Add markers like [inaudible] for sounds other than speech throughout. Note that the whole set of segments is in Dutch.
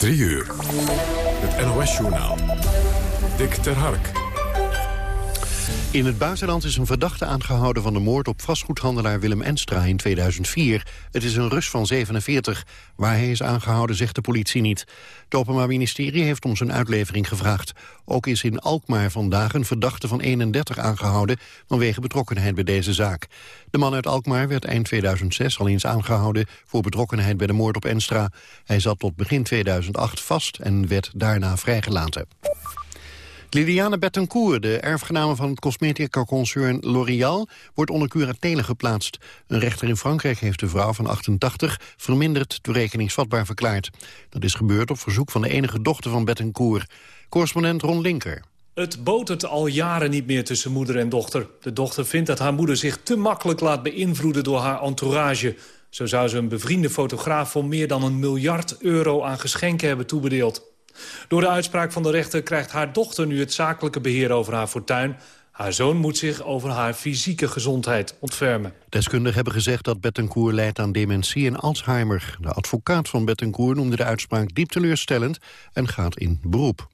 3 uur. Het NOS-journaal. Dick ter Hark. In het buitenland is een verdachte aangehouden van de moord op vastgoedhandelaar Willem Enstra in 2004. Het is een Rus van 47. Waar hij is aangehouden zegt de politie niet. Het Openbaar Ministerie heeft om zijn uitlevering gevraagd. Ook is in Alkmaar vandaag een verdachte van 31 aangehouden vanwege betrokkenheid bij deze zaak. De man uit Alkmaar werd eind 2006 al eens aangehouden voor betrokkenheid bij de moord op Enstra. Hij zat tot begin 2008 vast en werd daarna vrijgelaten. Liliane Bettencourt, de erfgename van het cosmetica-concern L'Oréal, wordt onder curatele geplaatst. Een rechter in Frankrijk heeft de vrouw van 88 verminderd toerekeningsvatbaar verklaard. Dat is gebeurd op verzoek van de enige dochter van Bettencourt. Correspondent Ron Linker. Het botert al jaren niet meer tussen moeder en dochter. De dochter vindt dat haar moeder zich te makkelijk laat beïnvloeden door haar entourage. Zo zou ze een bevriende fotograaf voor meer dan een miljard euro aan geschenken hebben toebedeeld. Door de uitspraak van de rechter krijgt haar dochter nu het zakelijke beheer over haar fortuin. Haar zoon moet zich over haar fysieke gezondheid ontfermen. Deskundigen hebben gezegd dat Bettencourt leidt aan dementie en Alzheimer. De advocaat van Bettencourt noemde de uitspraak diep teleurstellend en gaat in beroep.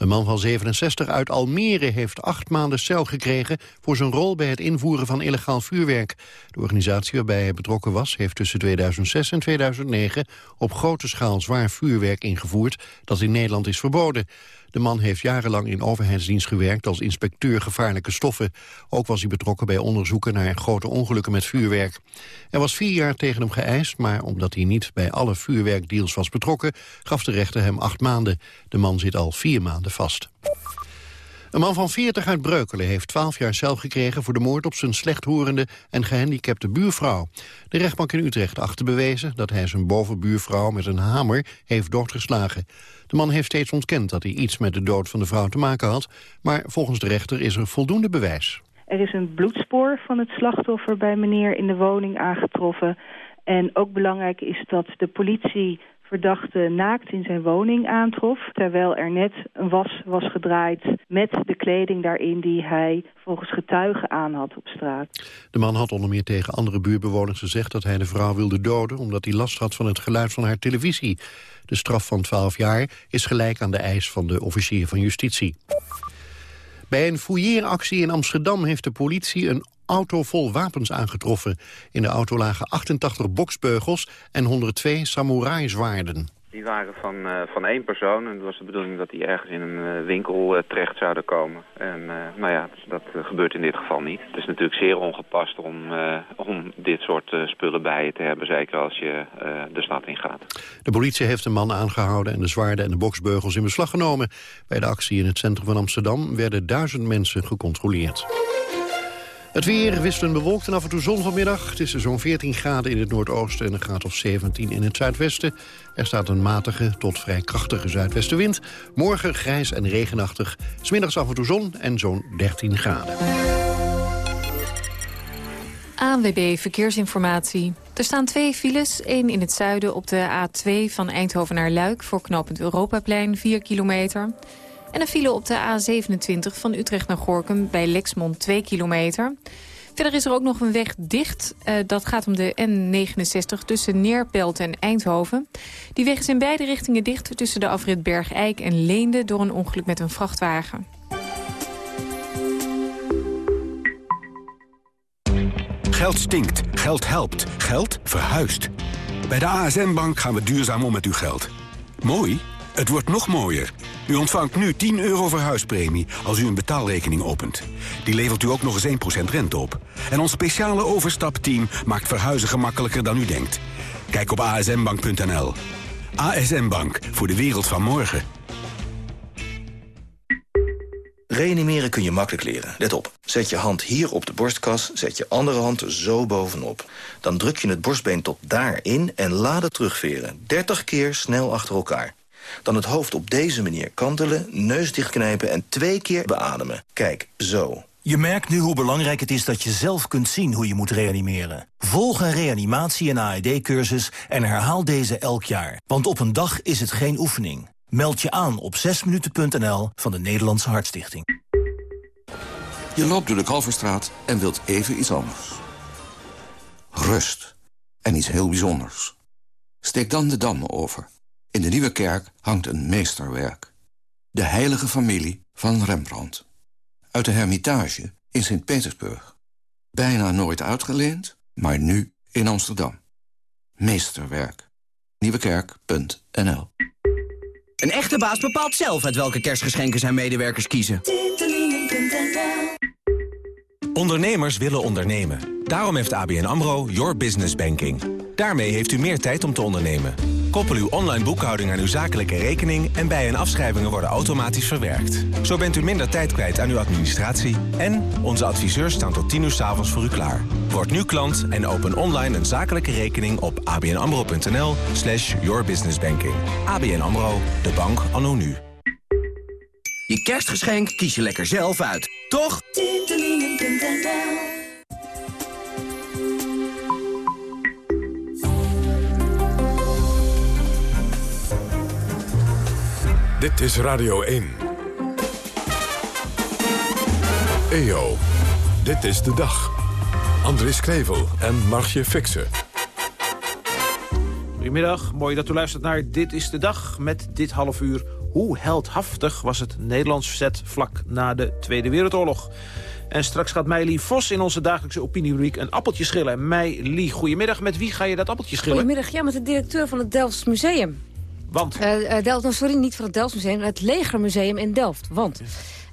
Een man van 67 uit Almere heeft acht maanden cel gekregen... voor zijn rol bij het invoeren van illegaal vuurwerk. De organisatie waarbij hij betrokken was... heeft tussen 2006 en 2009 op grote schaal zwaar vuurwerk ingevoerd... dat in Nederland is verboden. De man heeft jarenlang in overheidsdienst gewerkt als inspecteur gevaarlijke stoffen. Ook was hij betrokken bij onderzoeken naar grote ongelukken met vuurwerk. Er was vier jaar tegen hem geëist, maar omdat hij niet bij alle vuurwerkdeals was betrokken, gaf de rechter hem acht maanden. De man zit al vier maanden vast. Een man van 40 uit Breukelen heeft 12 jaar cel gekregen... voor de moord op zijn slechthorende en gehandicapte buurvrouw. De rechtbank in Utrecht achter bewezen dat hij zijn bovenbuurvrouw... met een hamer heeft doodgeslagen. De man heeft steeds ontkend dat hij iets met de dood van de vrouw te maken had... maar volgens de rechter is er voldoende bewijs. Er is een bloedspoor van het slachtoffer bij meneer in de woning aangetroffen... En ook belangrijk is dat de politie verdachte naakt in zijn woning aantrof... terwijl er net een was was gedraaid met de kleding daarin... die hij volgens getuigen aan had op straat. De man had onder meer tegen andere buurtbewoners gezegd... dat hij de vrouw wilde doden omdat hij last had van het geluid van haar televisie. De straf van 12 jaar is gelijk aan de eis van de officier van justitie. Bij een fouilleeractie in Amsterdam heeft de politie een auto vol wapens aangetroffen. In de auto lagen 88 boksbeugels en 102 samurai-zwaarden. Die waren van, uh, van één persoon en het was de bedoeling dat die ergens in een uh, winkel uh, terecht zouden komen. En nou ja, dat gebeurt in dit geval niet. Het is natuurlijk zeer ongepast om, om dit soort spullen bij je te hebben, zeker als je de stad ingaat. De politie heeft een man aangehouden en de zwaarden en de boksbeugels in beslag genomen. Bij de actie in het centrum van Amsterdam werden duizend mensen gecontroleerd. Het weer wisselend bewolkt en af en toe zon vanmiddag. Het is zo'n 14 graden in het noordoosten en een graad of 17 in het zuidwesten. Er staat een matige tot vrij krachtige zuidwestenwind. Morgen grijs en regenachtig. Smiddags af en toe zon en zo'n 13 graden. ANWB Verkeersinformatie. Er staan twee files. één in het zuiden op de A2 van Eindhoven naar Luik... voor knooppunt Europaplein, 4 kilometer... En een file op de A27 van Utrecht naar Gorkum bij Lexmond 2 kilometer. Verder is er ook nog een weg dicht. Uh, dat gaat om de N69 tussen Neerpelt en Eindhoven. Die weg is in beide richtingen dicht tussen de afrit Bergijk en Leende... door een ongeluk met een vrachtwagen. Geld stinkt, geld helpt, geld verhuist. Bij de ASN-bank gaan we duurzaam om met uw geld. Mooi? Het wordt nog mooier. U ontvangt nu 10 euro verhuispremie als u een betaalrekening opent. Die levert u ook nog eens 1% rente op. En ons speciale overstapteam maakt verhuizen gemakkelijker dan u denkt. Kijk op asmbank.nl. ASM Bank, voor de wereld van morgen. Reanimeren kun je makkelijk leren. Let op. Zet je hand hier op de borstkas, zet je andere hand zo bovenop. Dan druk je het borstbeen tot daarin en laat het terugveren. 30 keer snel achter elkaar. Dan het hoofd op deze manier kantelen, neus dichtknijpen en twee keer beademen. Kijk, zo. Je merkt nu hoe belangrijk het is dat je zelf kunt zien hoe je moet reanimeren. Volg een reanimatie- en AED-cursus en herhaal deze elk jaar. Want op een dag is het geen oefening. Meld je aan op 6minuten.nl van de Nederlandse Hartstichting. Je loopt door de Kalverstraat en wilt even iets anders. Rust. En iets heel bijzonders. Steek dan de Dam over. In de Nieuwe Kerk hangt een meesterwerk. De heilige familie van Rembrandt. Uit de Hermitage in Sint-Petersburg. Bijna nooit uitgeleend, maar nu in Amsterdam. Meesterwerk. Nieuwekerk.nl Een echte baas bepaalt zelf uit welke kerstgeschenken zijn medewerkers kiezen. Ondernemers willen ondernemen. Daarom heeft ABN AMRO Your Business Banking. Daarmee heeft u meer tijd om te ondernemen. Koppel uw online boekhouding aan uw zakelijke rekening... en bij- en afschrijvingen worden automatisch verwerkt. Zo bent u minder tijd kwijt aan uw administratie... en onze adviseurs staan tot 10 uur s avonds voor u klaar. Word nu klant en open online een zakelijke rekening op abnamro.nl slash yourbusinessbanking. ABN AMRO, de bank anno nu. Je kerstgeschenk kies je lekker zelf uit, toch? Dit is Radio 1. EO, dit is de dag. Andries Krevel en Margje Fixen. Goedemiddag, mooi dat u luistert naar Dit is de Dag. Met dit half uur, hoe heldhaftig was het Nederlands verzet vlak na de Tweede Wereldoorlog? En straks gaat Meili Vos in onze dagelijkse opinierubriek een appeltje schillen. Meili, goedemiddag. Met wie ga je dat appeltje schillen? Goedemiddag, ja, met de directeur van het Delfts Museum. Want? Uh, uh, Delft, sorry, niet van het Delfts Museum, het Legermuseum in Delft. Want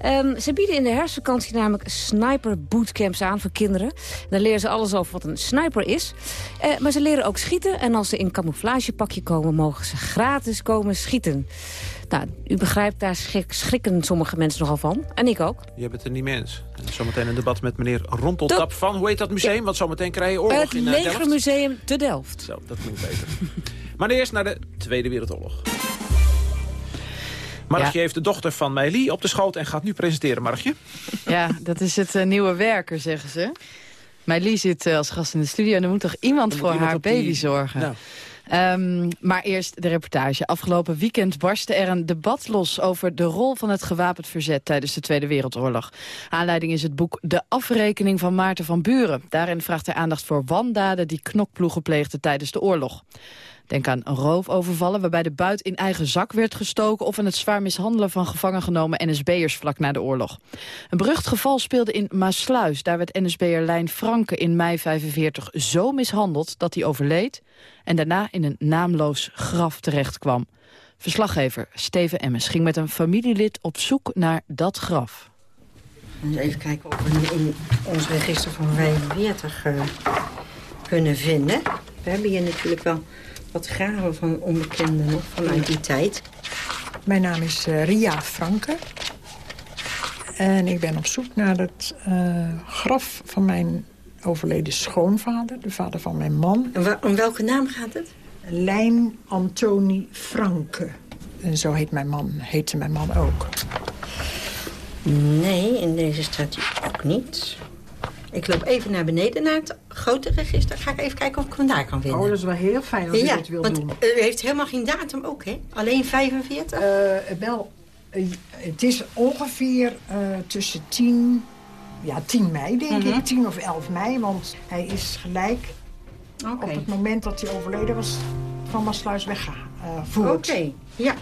um, ze bieden in de herfstvakantie namelijk sniper bootcamps aan voor kinderen. Dan leren ze alles over wat een sniper is. Uh, maar ze leren ook schieten en als ze in camouflagepakje komen... mogen ze gratis komen schieten. Nou, u begrijpt, daar schrik, schrikken sommige mensen nogal van. En ik ook. Je bent het er niet mee eens. En zometeen een debat met meneer Ronteltap van, hoe heet dat museum? Ja. Want zometeen krijg je oorlog het in Delft. Het Legermuseum te Delft. Zo, dat klinkt beter. [laughs] maar eerst naar de Tweede Wereldoorlog. Margje ja. heeft de dochter van Meili op de schoot en gaat nu presenteren, Margje. [laughs] Ja, dat is het uh, nieuwe werker, zeggen ze. Meili zit uh, als gast in de studio en er moet toch iemand moet voor iemand haar die... baby zorgen. Nou. Um, maar eerst de reportage. Afgelopen weekend barstte er een debat los over de rol van het gewapend verzet tijdens de Tweede Wereldoorlog. Aanleiding is het boek De Afrekening van Maarten van Buren. Daarin vraagt hij aandacht voor wandaden die knokploegen pleegden tijdens de oorlog. Denk aan roofovervallen waarbij de buit in eigen zak werd gestoken... of aan het zwaar mishandelen van gevangen genomen NSB'ers vlak na de oorlog. Een berucht geval speelde in Maasluis. Daar werd NSB'er Lijn Franke in mei 45 zo mishandeld dat hij overleed... en daarna in een naamloos graf terecht kwam. Verslaggever Steven Emmers ging met een familielid op zoek naar dat graf. Even kijken of we in ons register van 45 uh, kunnen vinden. We hebben hier natuurlijk wel wat graven van onbekenden nog vanuit die tijd. Mijn naam is uh, Ria Franke. En ik ben op zoek naar het uh, graf van mijn overleden schoonvader. De vader van mijn man. En om welke naam gaat het? Lijn Antoni Franke. En zo heet mijn man, heette mijn man ook. Nee, in deze staat hij ook niet. Ik loop even naar beneden naar het grote register. Ga ik even kijken of ik hem daar kan vinden. Oh, dat is wel heel fijn als ja, je dat wil want doen. U heeft helemaal geen datum ook, hè? Alleen 45? Uh, wel, uh, het is ongeveer uh, tussen 10, ja, 10 mei, denk Mhm. ik. 10 of 11 mei, want hij is gelijk op het moment dat hij overleden was van Maasluis weggevoerd. Oké, ja.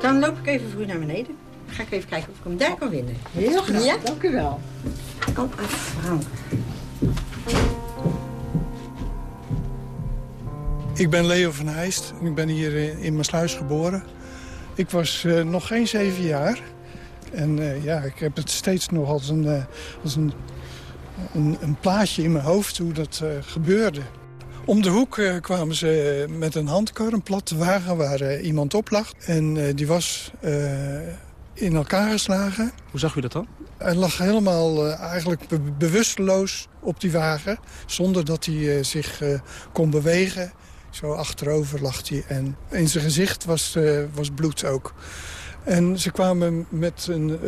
Dan loop ik even voor u naar beneden. Ga ik even kijken of ik hem daar kan vinden. Heel graag, Ja? dank u wel. Oh, uh, Frank. Ik ben Leo van Heijst en ik ben hier eh, in Maasluis geboren. Ik was uh, nog geen zeven jaar. En uh, ja, ik heb het steeds nog als een, uh, als een, een, een, plaatje in mijn hoofd hoe dat gebeurde. Om de hoek kwamen ze met een handkar, een platte wagen waar iemand op lag. En die was in elkaar geslagen. Hoe zag u dat dan? Hij lag helemaal uh, eigenlijk be bewusteloos op die wagen. Zonder dat hij uh, zich uh, kon bewegen. Zo achterover lag hij. En in zijn gezicht was, was bloed ook. En ze kwamen met een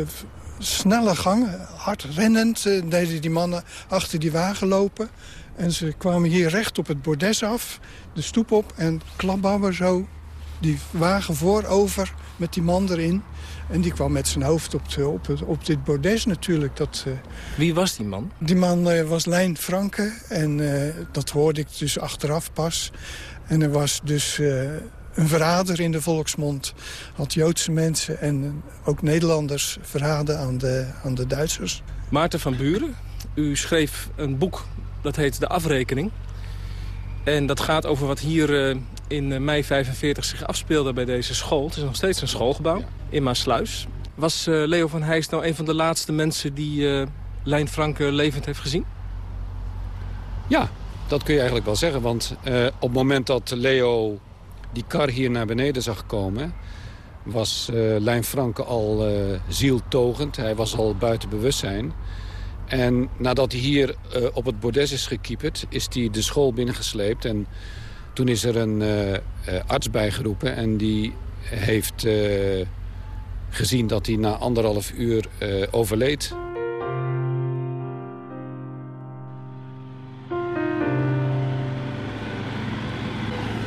snelle gang, hard rennend... deden die mannen achter die wagen lopen. En ze kwamen hier recht op het bordes af, de stoep op... en klapbouwen zo die wagen voorover met die man erin. En die kwam met zijn hoofd op, de, op, het, op dit bordes natuurlijk. Dat, uh, Wie was die man? Die man uh, was Lijn Franke. En uh, dat hoorde ik dus achteraf pas. En er was dus een verrader in de volksmond. Had Joodse mensen en ook Nederlanders verraden aan de, aan de Duitsers. Maarten van Buren, u schreef een boek dat heet De Afrekening. En dat gaat over wat hier uh, in mei 45 zich afspeelde bij deze school. Het is nog steeds een schoolgebouw in Maasluis. Was uh, Leo van Heijs nou een van de laatste mensen die uh, Lijn Franke levend heeft gezien? Ja, dat kun je eigenlijk wel zeggen. Want op het moment dat Leo die kar hier naar beneden zag komen... was Lijn Franke al zieltogend. Hij was al buiten bewustzijn. En nadat hij hier uh, op het bordes is gekieperd, is hij de school binnengesleept. En toen is er een uh, uh, arts bijgeroepen en die heeft gezien dat hij na anderhalf uur overleed.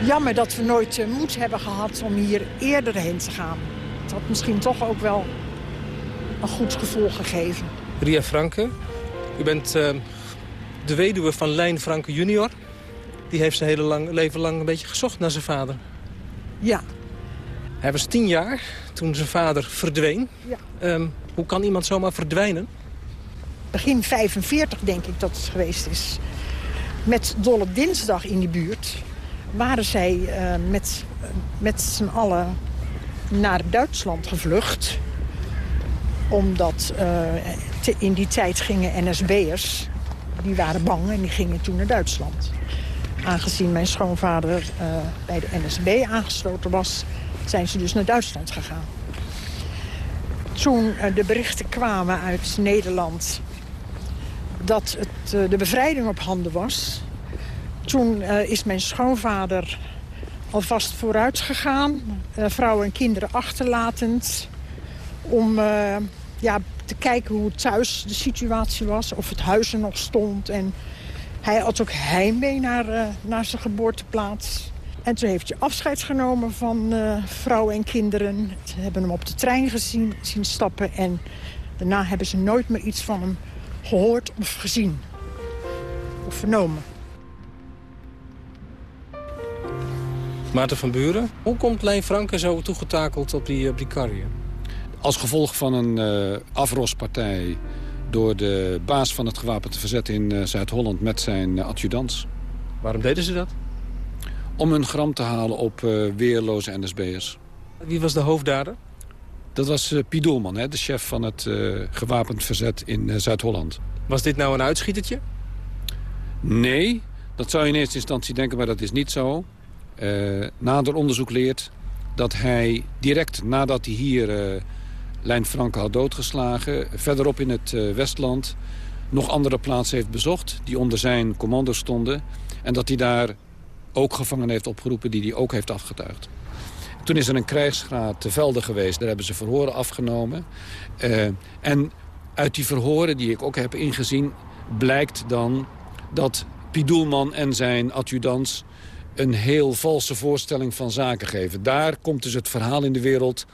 Jammer dat we nooit moed hebben gehad om hier eerder heen te gaan. Het had misschien toch ook wel een goed gevoel gegeven. Ria Franke, u bent uh, de weduwe van Lijn Franke junior. Die heeft zijn hele lang, leven lang een beetje gezocht naar zijn vader. Ja. Hij was tien jaar toen zijn vader verdween. Ja. Um, hoe kan iemand zomaar verdwijnen? Begin 45 denk ik dat het geweest is. Met Dolle Dinsdag in die buurt waren zij uh, met, met z'n allen naar Duitsland gevlucht. Omdat uh, in die tijd gingen NSB'ers, die waren bang en die gingen toen naar Duitsland. Aangezien mijn schoonvader uh, bij de NSB aangesloten was, zijn ze dus naar Duitsland gegaan. Toen uh, de berichten kwamen uit Nederland dat het, uh, de bevrijding op handen was... toen is mijn schoonvader alvast vooruit gegaan, vrouwen en kinderen achterlatend... om ja, te kijken hoe thuis de situatie was. Of het huis er nog stond. En hij had ook heimwee naar, uh, naar zijn geboorteplaats. En toen heeft hij afscheid genomen van uh, vrouwen en kinderen. Ze hebben hem op de trein gezien, zien stappen. En daarna hebben ze nooit meer iets van hem gehoord of gezien. Of vernomen. Maarten van Buren, hoe komt Lijn Franke zo toegetakeld op die, op? Als gevolg van een uh, afrospartij door de baas van het gewapende verzet in uh, Zuid-Holland met zijn uh, adjudants. Waarom deden ze dat? Om hun gram te halen op weerloze NSB'ers. Wie was de hoofddader? Dat was uh, hè, de chef van het gewapend verzet in Zuid-Holland. Was dit nou een uitschietertje? Nee, dat zou je in eerste instantie denken, maar dat is niet zo. nader onderzoek leert dat hij direct nadat hij hier Lijn Franke had doodgeslagen. Verderop in het uh, Westland nog andere plaatsen heeft bezocht... die onder zijn commando stonden. En dat hij daar ook gevangenen heeft opgeroepen die hij ook heeft afgetuigd. Toen is er een krijgsgraad te velden geweest. Daar hebben ze verhoren afgenomen. Uh, en uit die verhoren die ik ook heb ingezien... blijkt dan dat Pidoelman en zijn adjudants... een heel valse voorstelling van zaken geven. Daar komt dus het verhaal in de wereld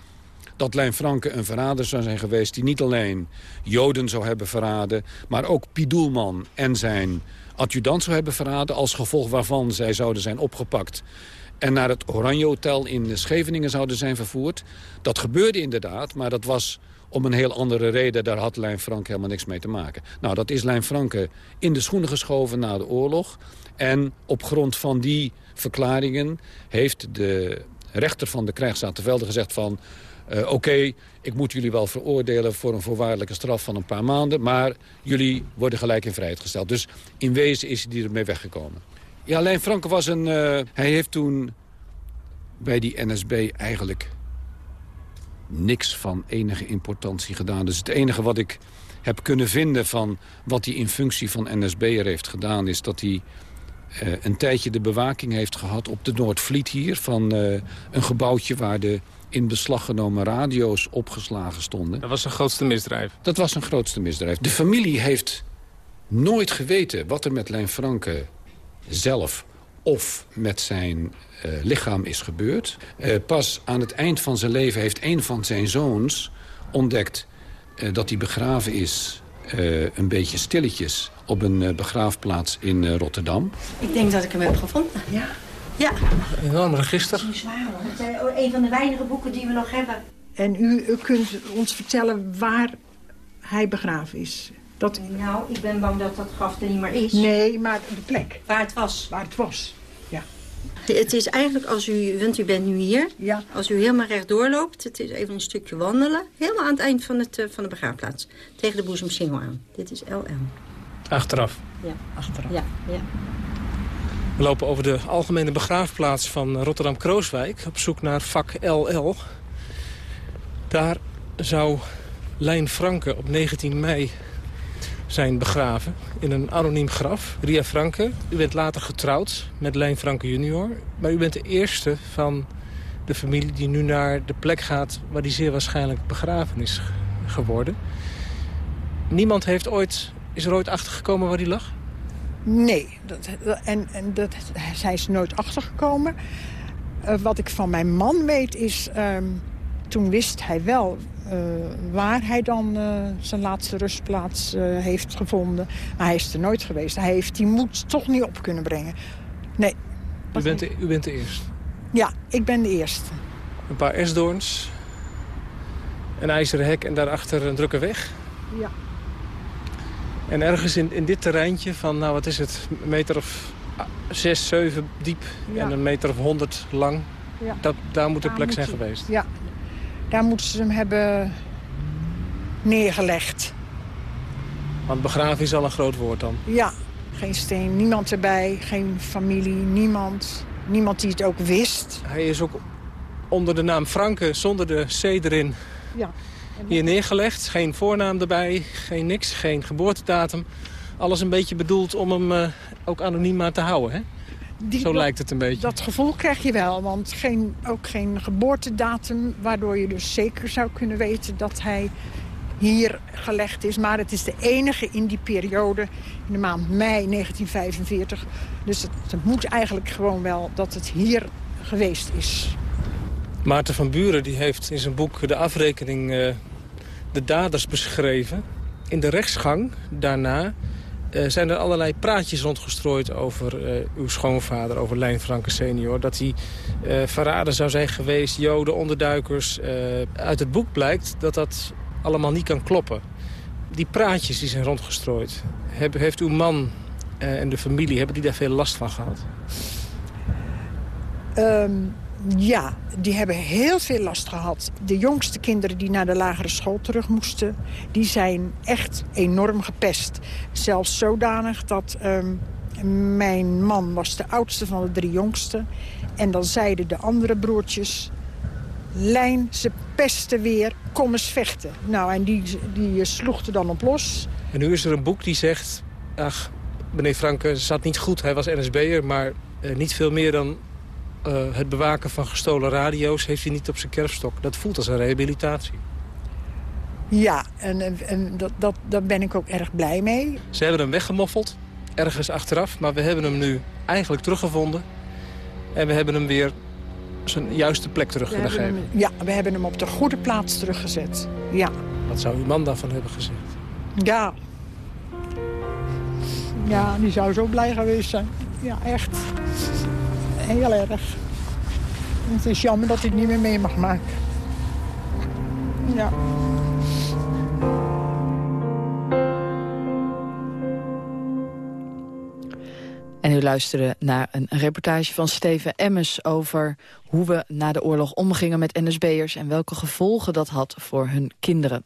dat Lijn Franke een verrader zou zijn geweest... die niet alleen Joden zou hebben verraden... maar ook Pidoelman en zijn adjudant zou hebben verraden... als gevolg waarvan zij zouden zijn opgepakt... en naar het Oranje Hotel in Scheveningen zouden zijn vervoerd. Dat gebeurde inderdaad, maar dat was om een heel andere reden. Daar had Lijn Franke helemaal niks mee te maken. Nou, dat is Lijn Franke in de schoenen geschoven na de oorlog. En op grond van die verklaringen heeft de rechter van de krijgsraad te Velde gezegd van... Uh, Oké, ik moet jullie wel veroordelen voor een voorwaardelijke straf van een paar maanden... maar jullie worden gelijk in vrijheid gesteld. Dus in wezen is hij ermee weggekomen. Ja, Lijn Franke was een... Uh, hij heeft toen bij die NSB eigenlijk niks van enige importantie gedaan. Dus het enige wat ik heb kunnen vinden van wat hij in functie van NSB'er heeft gedaan... is dat hij uh, een tijdje de bewaking heeft gehad op de Noordvliet hier... van een gebouwtje waar de in beslag genomen radio's opgeslagen stonden. Dat was zijn grootste misdrijf? Dat was zijn grootste misdrijf. De familie heeft nooit geweten wat er met Lijn Franke zelf of met zijn uh, lichaam is gebeurd. Uh, pas aan het eind van zijn leven heeft een van zijn zoons ontdekt... Uh, dat hij begraven is, een beetje stilletjes... op een begraafplaats in Rotterdam. Ik denk dat ik hem heb gevonden, ja. Ja. Een enorm register. Dat is zwaar hoor. Het zijn een van de weinige boeken die we nog hebben. En u, u kunt ons vertellen waar hij begraven is. Dat... Nou, ik ben bang dat dat graf er niet meer is. Nee, maar de plek. Waar het was. Waar het was, ja. Het is eigenlijk als u, want u bent nu hier. Ja. Als u helemaal rechtdoor loopt, het is even een stukje wandelen. Helemaal aan het eind van, het, eh, van de begraafplaats. Tegen de boezemsingel aan. Dit is LL. Achteraf. Ja. Achteraf. Ja, ja. We lopen over de algemene begraafplaats van Rotterdam-Krooswijk... op zoek naar vak LL. Daar zou Lijn Franke op 19 mei zijn begraven in een anoniem graf. Ria Franke, u bent later getrouwd met Lijn Franke junior. Maar u bent de eerste van de familie die nu naar de plek gaat... waar die zeer waarschijnlijk begraven is geworden. Niemand heeft ooit, is er ooit achtergekomen waar die lag? Nee, dat, en, en dat, zij is nooit achtergekomen. Uh, wat ik van mijn man weet is... ehm, toen wist hij wel uh, waar hij dan uh, zijn laatste rustplaats heeft gevonden. Maar hij is er nooit geweest. Hij heeft die moed toch niet op kunnen brengen. Nee. U bent, de, u bent de eerste? Ja, ik ben de eerste. Een paar esdoorns. Een ijzeren hek en daarachter een drukke weg. Ja. En ergens in, in dit terreintje van, nou wat is het, een meter of zes, zeven diep Ja. en een meter of honderd lang. Ja. Dat, daar moet de Daar plek moet zijn geweest. Ja, daar moeten ze hem hebben neergelegd. Want begraven is al een groot woord dan. Ja, geen steen, niemand erbij, geen familie, niemand. Niemand die het ook wist. Hij is ook onder de naam Franke, zonder de C erin, Ja. Hier neergelegd. Geen voornaam erbij, geen niks, geen geboortedatum. Alles een beetje bedoeld om hem eh, ook anoniem maar te houden, hè? Die- Zo lijkt het een beetje. Dat gevoel krijg je wel, want geen, ook geen geboortedatum... waardoor je dus zeker zou kunnen weten dat hij hier gelegd is. Maar het is de enige in die periode, in de maand mei 1945. Dus het, het moet eigenlijk gewoon wel dat het hier geweest is. Maarten van Buren die heeft in zijn boek De Afrekening eh, de daders beschreven. In de rechtsgang daarna eh, zijn er allerlei praatjes rondgestrooid over eh, uw schoonvader, over Lijn Franke senior. Dat hij verrader zou zijn geweest, joden, onderduikers. Uit het boek blijkt dat dat allemaal niet kan kloppen. Die praatjes die zijn rondgestrooid. Heeft uw man en de familie, hebben die daar veel last van gehad? Ehm, ja, die hebben heel veel last gehad. De jongste kinderen die naar de lagere school terug moesten... die zijn echt enorm gepest. Zelfs zodanig dat ehm, mijn man was de oudste van de drie jongsten. En dan zeiden de andere broertjes... Lijn, ze pesten weer, kom eens vechten. Nou, en die, die sloeg er dan op los. En nu is er een boek die zegt... ach, meneer Franke zat niet goed, hij was NSB'er... maar eh, niet veel meer dan eh, het bewaken van gestolen radio's... heeft hij niet op zijn kerfstok. Dat voelt als een rehabilitatie. Ja, en, en, en dat, dat, daar ben ik ook erg blij mee. Ze hebben hem weggemoffeld, ergens achteraf... maar we hebben hem nu eigenlijk teruggevonden... en we hebben hem weer zijn juiste plek We hebben teruggegeven. hem, ja, we hebben hem op de goede plaats teruggezet. Ja. Wat zou uw man daarvan hebben gezegd? Ja. Ja, die zou zo blij geweest zijn. Ja, echt. Heel erg. Het is jammer dat het niet meer mee mag maken. Ja. En u luisterde naar een reportage van Steven Emmers over hoe we na de oorlog omgingen met NSB'ers en welke gevolgen dat had voor hun kinderen.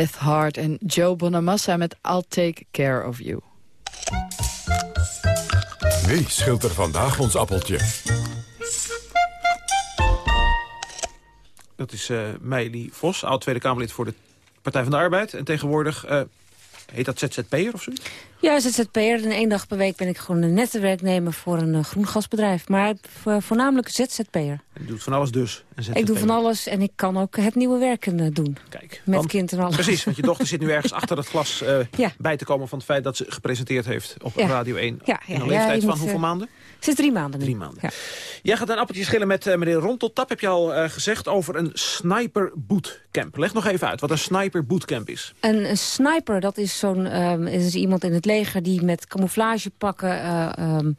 Beth Hart en Joe Bonamassa met I'll Take Care of You. Wie schilt er vandaag ons appeltje? Dat is eh Meili Vos, oud Tweede Kamerlid voor de Partij van de Arbeid. En tegenwoordig eh, heet dat ZZP'er of zo? Ja, ZZP'er. En één dag per week ben ik gewoon een nette werknemer voor een eh, groen gasbedrijf. Maar vo- voornamelijk ZZP'er. Je doet van alles dus. Ik doe van alles en ik kan ook het nieuwe werken eh, doen. Kijk, Met want- kind en alles. Precies, want je dochter zit nu [laughs] ergens achter het glas eh, Ja. bij te komen van het feit dat ze gepresenteerd heeft op Ja. Radio 1. Ja, ja, in een leeftijd van moet, hoeveel eh, maanden? Sinds drie maanden nu. Drie maanden. Ja. Jij gaat een appeltje schillen met eh, meneer Ronteltap, heb je al eh, gezegd, over een sniper bootcamp. Leg nog even uit wat een sniper bootcamp is. Een, een sniper, dat is zo'n ehm, is iemand in het leger die met camouflagepakken... ehm,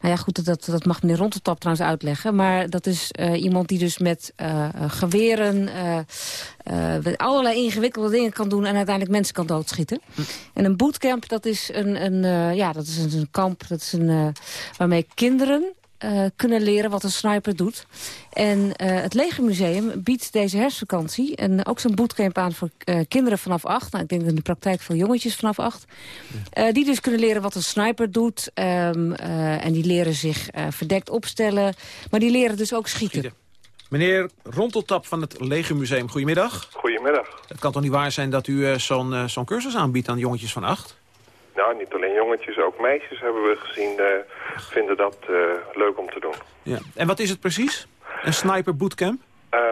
nou ja, goed, dat, dat mag meneer Ronteltap trouwens uitleggen. Maar dat is eh, iemand die dus met eh, geweren... met allerlei ingewikkelde dingen kan doen... en uiteindelijk mensen kan doodschieten. En een bootcamp, dat is een, een, ja, dat is een, een kamp dat is een, waarmee kinderen eh, kunnen leren wat een sniper doet. En eh, het Legermuseum biedt deze herfstvakantie... en ook zo'n bootcamp aan voor eh, kinderen vanaf acht. Nou, ik denk in de praktijk veel jongetjes vanaf acht. Eh, die dus kunnen leren wat een sniper doet. ehm, eh, en die leren zich eh, verdekt opstellen. Maar die leren dus ook schieten. Meneer Ronteltap van het Legermuseum, goedemiddag. Goedemiddag. Het kan toch niet waar zijn dat u eh, zo'n zo'n cursus aanbiedt aan jongetjes van acht? Nou, niet alleen jongetjes, ook meisjes hebben we gezien, eh, vinden dat eh, leuk om te doen. Ja. En wat is het precies? Een sniper bootcamp? Ehm,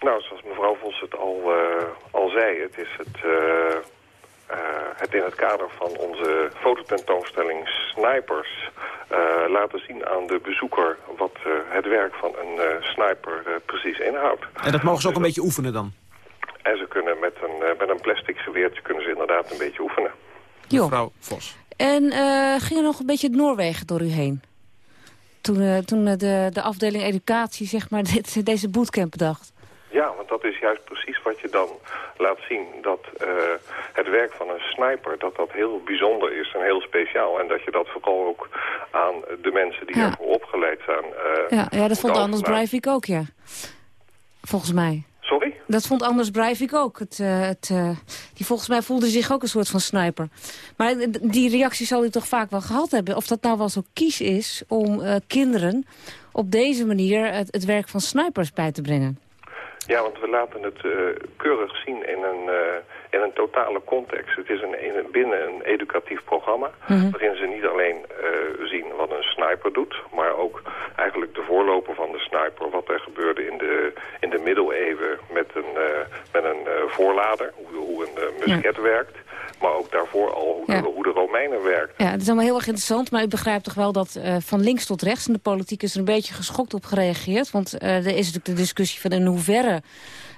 nou, zoals mevrouw Vos het al, eh, al zei, het is het, het in het kader van onze fototentoonstelling Snipers laten zien aan de bezoeker wat het werk van een sniper precies inhoudt. En dat mogen ze ook een beetje oefenen dan? En ze kunnen met een, met een plastic geweertje kunnen ze inderdaad een beetje oefenen. Jo. Mevrouw Vos. En eh, ging er nog een beetje Noorwegen door u heen? Toen, eh, toen eh, de, de afdeling educatie zeg maar, [laughs] dit, deze bootcamp bedacht. Ja, want dat is juist precies wat je dan laat zien. Dat eh, het werk van een sniper, dat dat heel bijzonder is en heel speciaal. En dat je dat vooral ook aan de mensen die Ja. ervoor opgeleid zijn... eh, Ja, ja dat vond Anders overlaten. Breivik ook, ja. Volgens mij. Dat vond Anders Breivik ook. Het, uh, het, uh, die volgens mij voelde zich ook een soort van sniper. Maar die reactie zal hij toch vaak wel gehad hebben. Of dat nou wel zo kies is om kinderen op deze manier het, het, werk van snipers bij te brengen. Ja, want we laten het keurig zien in een in een totale context. Het is een, binnen een educatief programma... Mhm. waarin ze niet alleen uh, zien wat een sniper doet... maar ook eigenlijk de voorloper van de sniper... wat er gebeurde in de, in de middeleeuwen met een, uh, met een uh, voorlader... hoe, hoe een musket ja. werkt... Maar ook daarvoor al hoe, Ja. de, hoe de Romeinen werkten. Ja, het is allemaal heel erg interessant, maar ik begrijp toch wel dat eh, van links tot rechts in de politiek is er een beetje geschokt op gereageerd. Want eh, er is natuurlijk de discussie van in hoeverre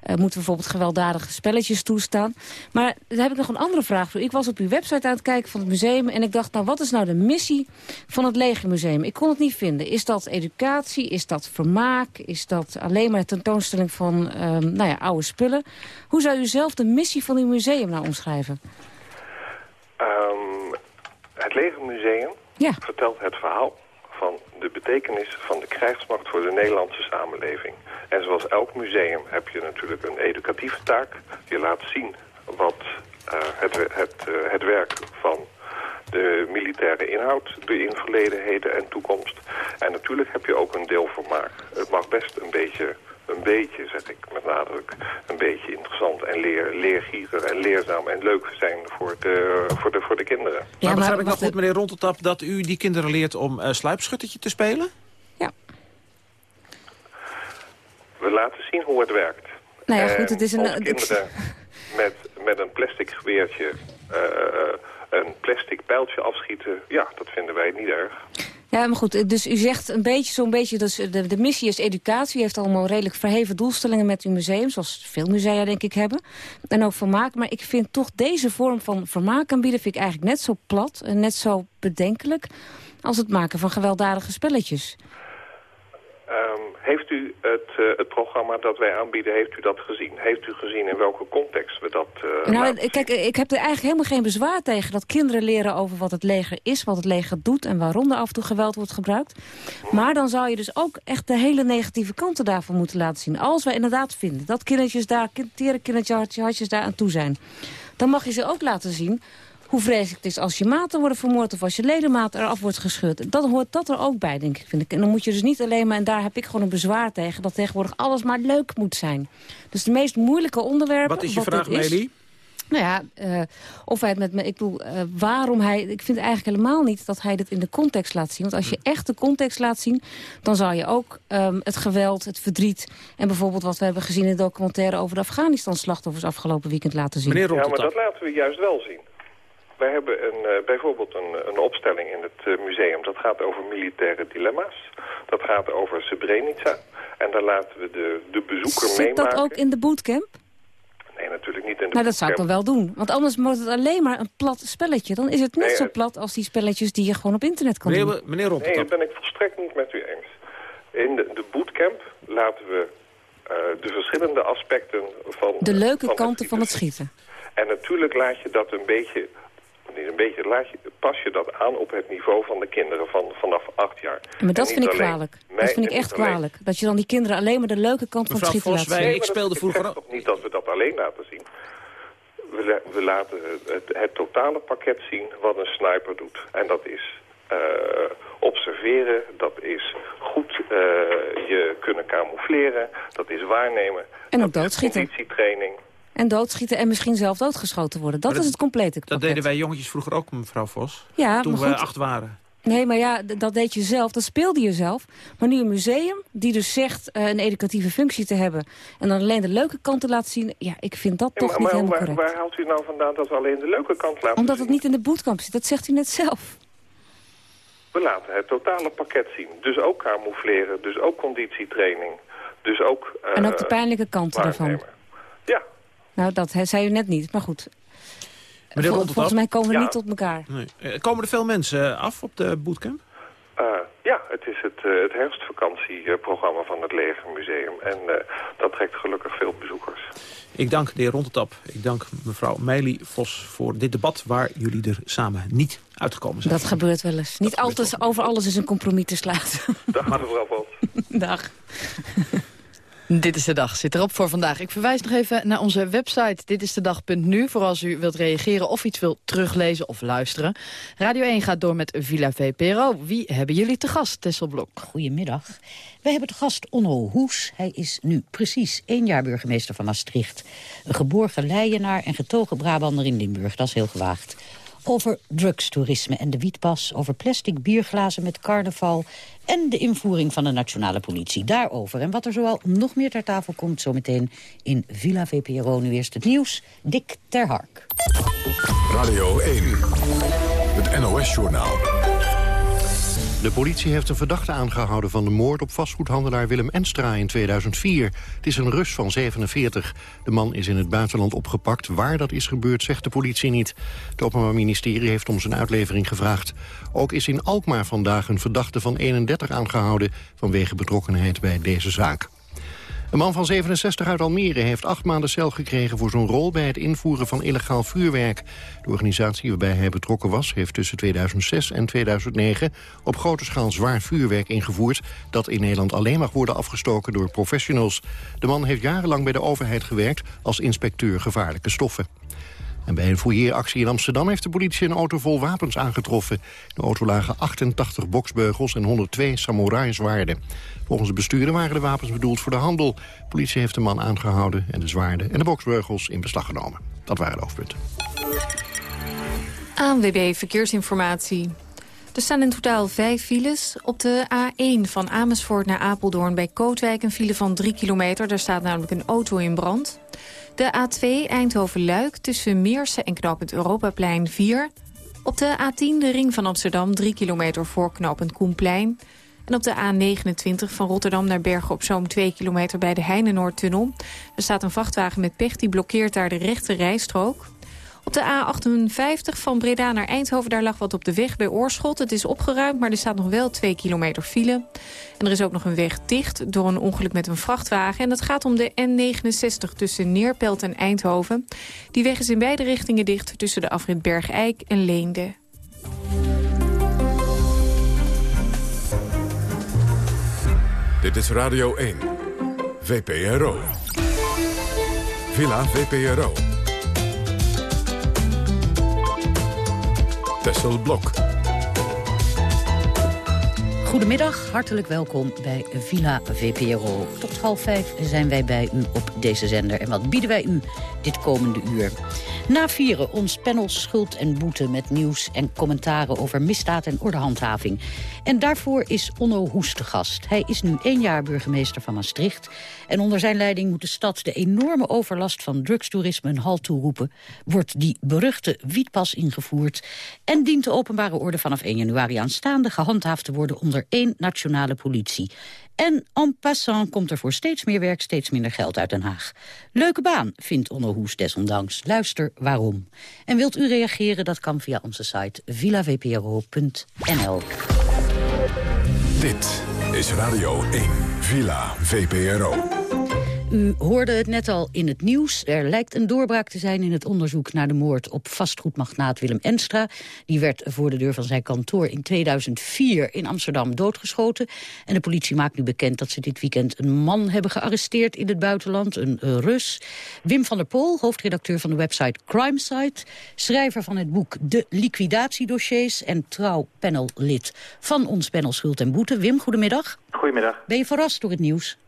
eh, moeten we bijvoorbeeld gewelddadige spelletjes toestaan. Maar daar heb ik nog een andere vraag voor. u. Ik was op uw website aan het kijken van het museum en ik dacht, nou wat is nou de missie van het Legermuseum? Ik kon het niet vinden. Is dat educatie? Is dat vermaak? Is dat alleen maar tentoonstelling van ehm, nou ja, oude spullen? Hoe zou u zelf de missie van uw museum nou omschrijven? Ehm, het Legermuseum vertelt het verhaal van de betekenis van de krijgsmacht voor de Nederlandse samenleving. En zoals elk museum heb je natuurlijk een educatieve taak. Je laat zien wat uh, het, het, uh, het werk van de militaire inhoud, de in verleden, heden en toekomst. En natuurlijk heb je ook een deel vermaak. Het mag best een beetje beetje, zeg ik met nadruk, een beetje interessant en leer, leergierig en leerzaam en leuk zijn voor de, voor de, voor de kinderen. Ja, maar begrijp ik wel goed, meneer Ronteltap, dat u die kinderen leert om uh, sluipschuttetje te spelen? Ja. We laten zien hoe het werkt. Nou ja, goed, het is een... Kinderen met, met een plastic geweertje uh, een plastic pijltje afschieten, ja, dat vinden wij niet erg. Ja, maar goed, dus u zegt een beetje zo'n beetje, dus de, de missie is educatie. U heeft allemaal redelijk verheven doelstellingen met uw museum, zoals veel musea denk ik hebben. En ook vermaak, maar ik vind toch deze vorm van vermaak aanbieden, vind ik eigenlijk net zo plat en net zo bedenkelijk als het maken van gewelddadige spelletjes. Um, heeft u het, uh, het programma dat wij aanbieden, heeft u dat gezien? Heeft u gezien in welke context we dat uh, Nou, kijk, ik heb er eigenlijk helemaal geen bezwaar tegen dat kinderen leren over wat het leger is, wat het leger doet en waarom er af en toe geweld wordt gebruikt. Maar dan zou je dus ook echt de hele negatieve kanten daarvan moeten laten zien. Als wij inderdaad vinden dat kindertjes daar, tere kindertjes daar aan toe zijn, dan mag je ze ook laten zien hoe vreselijk het is als je maten worden vermoord... of als je ledemaat eraf wordt gescheurd. Dat hoort dat er ook bij, denk ik, vind ik. En dan moet je dus niet alleen maar... en daar heb ik gewoon een bezwaar tegen... dat tegenwoordig alles maar leuk moet zijn. Dus de meest moeilijke onderwerpen... Wat is je vraag, Meili? Nou ja, uh, of hij het met me... Ik bedoel, uh, waarom hij... Ik vind eigenlijk helemaal niet dat hij dit in de context laat zien. Want als je echt de context laat zien... dan zou je ook um, het geweld, het verdriet... en bijvoorbeeld wat we hebben gezien in de documentaire... over de Afghanistan-slachtoffers afgelopen weekend laten zien. Meneer ja, maar dat laten we juist wel zien. Wij hebben een, uh, bijvoorbeeld een, een opstelling in het uh, museum. Dat gaat over militaire dilemma's. Dat gaat over Srebrenica. En daar laten we de, de bezoeker Zit meemaken. dat ook in de bootcamp? Nee, natuurlijk niet in de Nou, dat zou ik dan wel doen. Want anders wordt het alleen maar een plat spelletje. Dan is het net Nee, zo plat als die spelletjes die je gewoon op internet kan Meneer, doen. meneer Nee, Ronteltap. dat ben ik volstrekt niet met u eens. In de, de bootcamp laten we uh, de verschillende aspecten van... De leuke van kanten van het schieten. En natuurlijk laat je dat een beetje... niet Een beetje laat je, pas je dat aan op het niveau van de kinderen van, vanaf acht jaar. Maar dat vind ik kwalijk. mij Dat vind ik echt alleen- kwalijk. Dat je dan die kinderen alleen maar de leuke kant van het schieten laat zien. Nee, ik speelde vroeger toch niet dat we dat alleen laten zien. We, we laten het, het totale pakket zien wat een sniper doet. En dat is eh, observeren, dat is goed eh, je kunnen camoufleren, dat is waarnemen. En ook dat is doodschieten. conditietraining. En doodschieten en misschien zelf doodgeschoten worden. Dat is dat- het complete Dat pakket. deden wij jongetjes vroeger ook, mevrouw Vos. Ja, toen we acht waren. Nee, maar ja, dat deed je zelf. Dat speelde je zelf. Maar nu een museum, die dus zegt eh, een educatieve functie te hebben... en dan alleen de leuke kanten laat zien... ja, ik vind dat Ja, toch maar niet maar helemaal waar, correct. waar haalt u nou vandaan dat we alleen de leuke kant laten Omdat zien? het niet in de bootcamp zit. Dat zegt u net zelf. We laten het totale pakket zien. Dus ook camoufleren, dus ook conditietraining. Dus ook... eh, en ook de pijnlijke kanten daarvan. Ja. Nou, dat zei u net niet. Maar goed. Vol- volgens mij komen we Ja. niet tot elkaar. Nee. Eh, Komen er veel mensen af op de bootcamp? Uh, ja, het is het, uh, het herfstvakantieprogramma van het Legermuseum. En uh, dat trekt gelukkig veel bezoekers. Ik dank de heer Ronteltap. Ik dank mevrouw Meili Vos voor dit debat... waar jullie er samen niet uitgekomen zijn. Dat gebeurt wel eens. Niet altijd over alles is een compromis te sluiten. Dag mevrouw Vos. [laughs] Dag. Dit is de dag, zit erop voor vandaag. Ik verwijs nog even naar onze website ditistedag.nu... voor als u wilt reageren of iets wilt teruglezen of luisteren. Radio 1 gaat door met Villa VPRO. Wie hebben jullie te gast, Tesselblok? Goedemiddag. Wij hebben te gast Onno Hoes. Hij is nu precies één jaar burgemeester van Maastricht. Een geborgen Leijenaar en getogen Brabander in Limburg. Dat is heel gewaagd over drugstoerisme en de wietpas... over plastic bierglazen met carnaval... en de invoering van de nationale politie. Daarover en wat er zoal nog meer ter tafel komt... zometeen in Villa VPRO. Nu eerst het nieuws. Dick Terhark. Radio 1, het NOS-journaal. De politie heeft een verdachte aangehouden van de moord op vastgoedhandelaar Willem Enstra in 2004. Het is een Rus van 47. De man is in het buitenland opgepakt. Waar dat is gebeurd zegt de politie niet. Het Openbaar Ministerie heeft om zijn uitlevering gevraagd. Ook is in Alkmaar vandaag een verdachte van 31 aangehouden... vanwege betrokkenheid bij deze zaak. Een man van 67 uit Almere heeft acht maanden cel gekregen... voor zijn rol bij het invoeren van illegaal vuurwerk. De organisatie waarbij hij betrokken was... heeft tussen 2006 en 2009 op grote schaal zwaar vuurwerk ingevoerd... dat in Nederland alleen mag worden afgestoken door professionals. De man heeft jarenlang bij de overheid gewerkt... als inspecteur gevaarlijke stoffen. En bij een fouilleeractie in Amsterdam heeft de politie een auto vol wapens aangetroffen. De auto lagen 88 boksbeugels en 102 samurai-zwaarden. Volgens de bestuurder waren de wapens bedoeld voor de handel. De politie heeft de man aangehouden en de zwaarden en de boksbeugels in beslag genomen. Dat waren de hoofdpunten. ANWB Verkeersinformatie. Er staan in totaal vijf files. Op de A1 van Amersfoort naar Apeldoorn bij Kootwijk een file van 3 kilometer. Daar staat namelijk een auto in brand. De A2 Eindhoven-Luik tussen Meersen en knooppunt Europaplein 4. Op de A10 de ring van Amsterdam 3 kilometer voor knooppunt Koenplein. En op de A29 van Rotterdam naar Bergen op Zoom 2 kilometer bij de Heinenoordtunnel. Er staat een vrachtwagen met pech die blokkeert daar de rechte rijstrook. Op de A58 van Breda naar Eindhoven, daar lag wat op de weg bij Oorschot. Het is opgeruimd, maar er staat nog wel 2 kilometer file. En er is ook nog een weg dicht door een ongeluk met een vrachtwagen. En dat gaat om de N69 tussen Neerpelt en Eindhoven. Die weg is in beide richtingen dicht tussen de afrit Bergijk en Leende. Dit is Radio 1, VPRO. Villa VPRO. Tessel Blok. Goedemiddag, hartelijk welkom bij Villa VPRO. Tot half vijf zijn wij bij u op deze zender. En wat bieden wij u dit komende uur? Na vieren ons panel Schuld en Boete met nieuws en commentaren over misdaad en ordehandhaving. En daarvoor is Onno Hoes te gast. Hij is nu één jaar burgemeester van Maastricht. En onder zijn leiding moet de stad de enorme overlast van drugstoerisme een halt toeroepen. Wordt die beruchte wietpas ingevoerd. En dient de openbare orde vanaf 1 januari aanstaande gehandhaafd te worden onder één nationale politie. En en passant komt er voor steeds meer werk steeds minder geld uit Den Haag. Leuke baan, vindt Onno Hoes desondanks. Luister waarom. En wilt u reageren, dat kan via onze site villavpro.nl. Dit is Radio 1, Villa VPRO. U hoorde het net al in het nieuws. Er lijkt een doorbraak te zijn in het onderzoek naar de moord op vastgoedmagnaat Willem Enstra. Die werd voor de deur van zijn kantoor in 2004 in Amsterdam doodgeschoten. En de politie maakt nu bekend dat ze dit weekend een man hebben gearresteerd in het buitenland, een Rus. Wim van der Pol, hoofdredacteur van de website Crimesite, schrijver van het boek De Liquidatiedossiers en trouw panellid van ons panel Schuld en Boete. Wim, goedemiddag. Goedemiddag. Ben je verrast door het nieuws?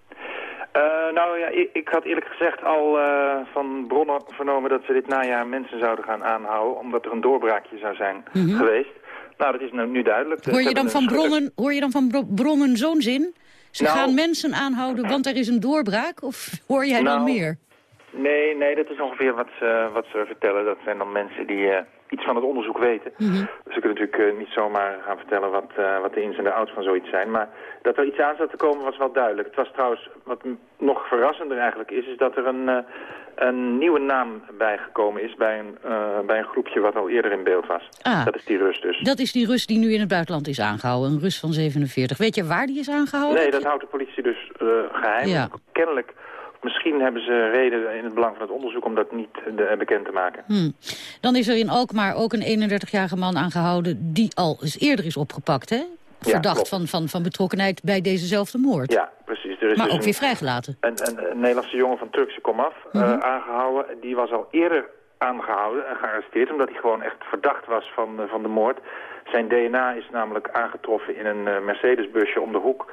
Uh, nou ja, ik, ik, had eerlijk gezegd al uh, van bronnen vernomen dat ze dit najaar mensen zouden gaan aanhouden, omdat er een doorbraakje zou zijn mm -hmm. geweest. Nou, dat is nu, nu duidelijk. Hoor je, dan van bronnen, hoor je dan van bronnen zo'n zin? Ze nou, gaan mensen aanhouden, want er is een doorbraak? Of hoor jij nou, dan meer? Nee, nee, dat is ongeveer wat ze, wat ze vertellen. Dat zijn dan mensen die uh, iets van het onderzoek weten. Mm -hmm. Dus ze kunnen natuurlijk uh, niet zomaar gaan vertellen wat, uh, wat de ins en de outs van zoiets zijn. Maar dat er iets aan zat te komen was wel duidelijk. Het was trouwens, wat nog verrassender eigenlijk is, is dat er een, een nieuwe naam bijgekomen is bij een, bij een groepje wat al eerder in beeld was. Ah, dat is die Rus dus. Dat is die Rus die nu in het buitenland is aangehouden, een Rus van 47. Weet je waar die is aangehouden? Nee, dat houdt de politie dus geheim. Ja. Kennelijk Misschien hebben ze reden in het belang van het onderzoek om dat niet de, bekend te maken. Hmm. Dan is er in Alkmaar ook een 31-jarige man aangehouden die al eens eerder is opgepakt, hè? Verdacht ja, van, van, van betrokkenheid bij dezezelfde moord. Ja, precies. er is Maar dus ook een- weer vrijgelaten. een, een, een Nederlandse jongen van Turkse komaf eh, Mhm. aangehouden. Die was al eerder aangehouden en gearresteerd... omdat hij gewoon echt verdacht was van, eh, van de moord. Zijn DNA is namelijk aangetroffen in een eh, Mercedes-busje om de hoek...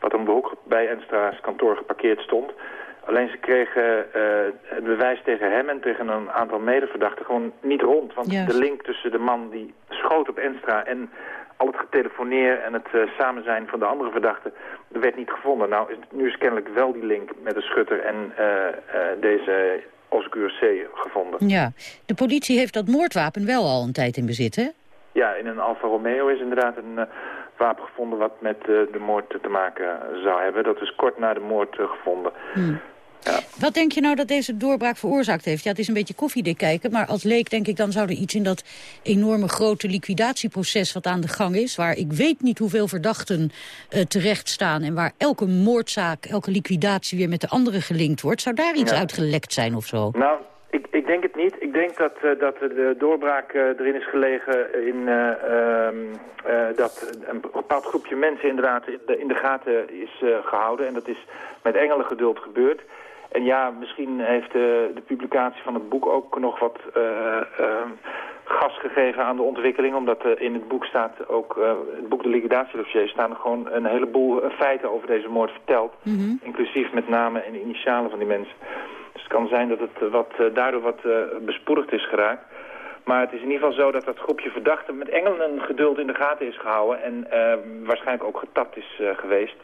wat om de hoek bij Enstra's kantoor geparkeerd stond. Alleen ze kregen eh, het bewijs tegen hem en tegen een aantal medeverdachten gewoon niet rond. Want Juist. de link tussen de man die schoot op Enstra en al het getelefoneer en het eh, samen zijn van de andere verdachten, er werd niet gevonden. Nou, is, nu is kennelijk wel die link met de schutter en eh, deze Osgur C. gevonden. Ja, de politie heeft dat moordwapen wel al een tijd in bezit, hè? Ja, in een Alfa Romeo is inderdaad een wapen gevonden wat met de moord te maken zou hebben. Dat is kort na de moord eh, Wat denk je nou dat deze doorbraak veroorzaakt heeft? Ja, het is een beetje koffiedik kijken, maar als leek denk ik... dan zou er iets in dat enorme grote liquidatieproces wat aan de gang is... waar ik weet niet hoeveel verdachten eh, terecht staan... en waar elke moordzaak, elke liquidatie weer met de andere gelinkt wordt... zou daar iets Ja. uitgelekt zijn of zo? Nou, ik, ik denk het niet. Ik denk dat, eh, dat de doorbraak eh, erin is gelegen in eh, ehm, eh, dat een bepaald groepje mensen inderdaad in de, in de gaten is eh, gehouden. En dat is met engelengeduld gebeurd. En ja, misschien heeft eh, de publicatie van het boek ook nog wat eh, ehm, gas gegeven aan de ontwikkeling. Omdat eh, in het boek staat ook, eh, het boek De Liquidatiedossier, staan er gewoon een heleboel eh, feiten over deze moord verteld. Inclusief met namen en initialen van die mensen. Dus het kan zijn dat het eh, wat, eh, daardoor wat eh, bespoedigd is geraakt. Maar het is in ieder geval zo dat dat groepje verdachten met engelen geduld in de gaten is gehouden. En eh, waarschijnlijk ook getapt is eh, geweest.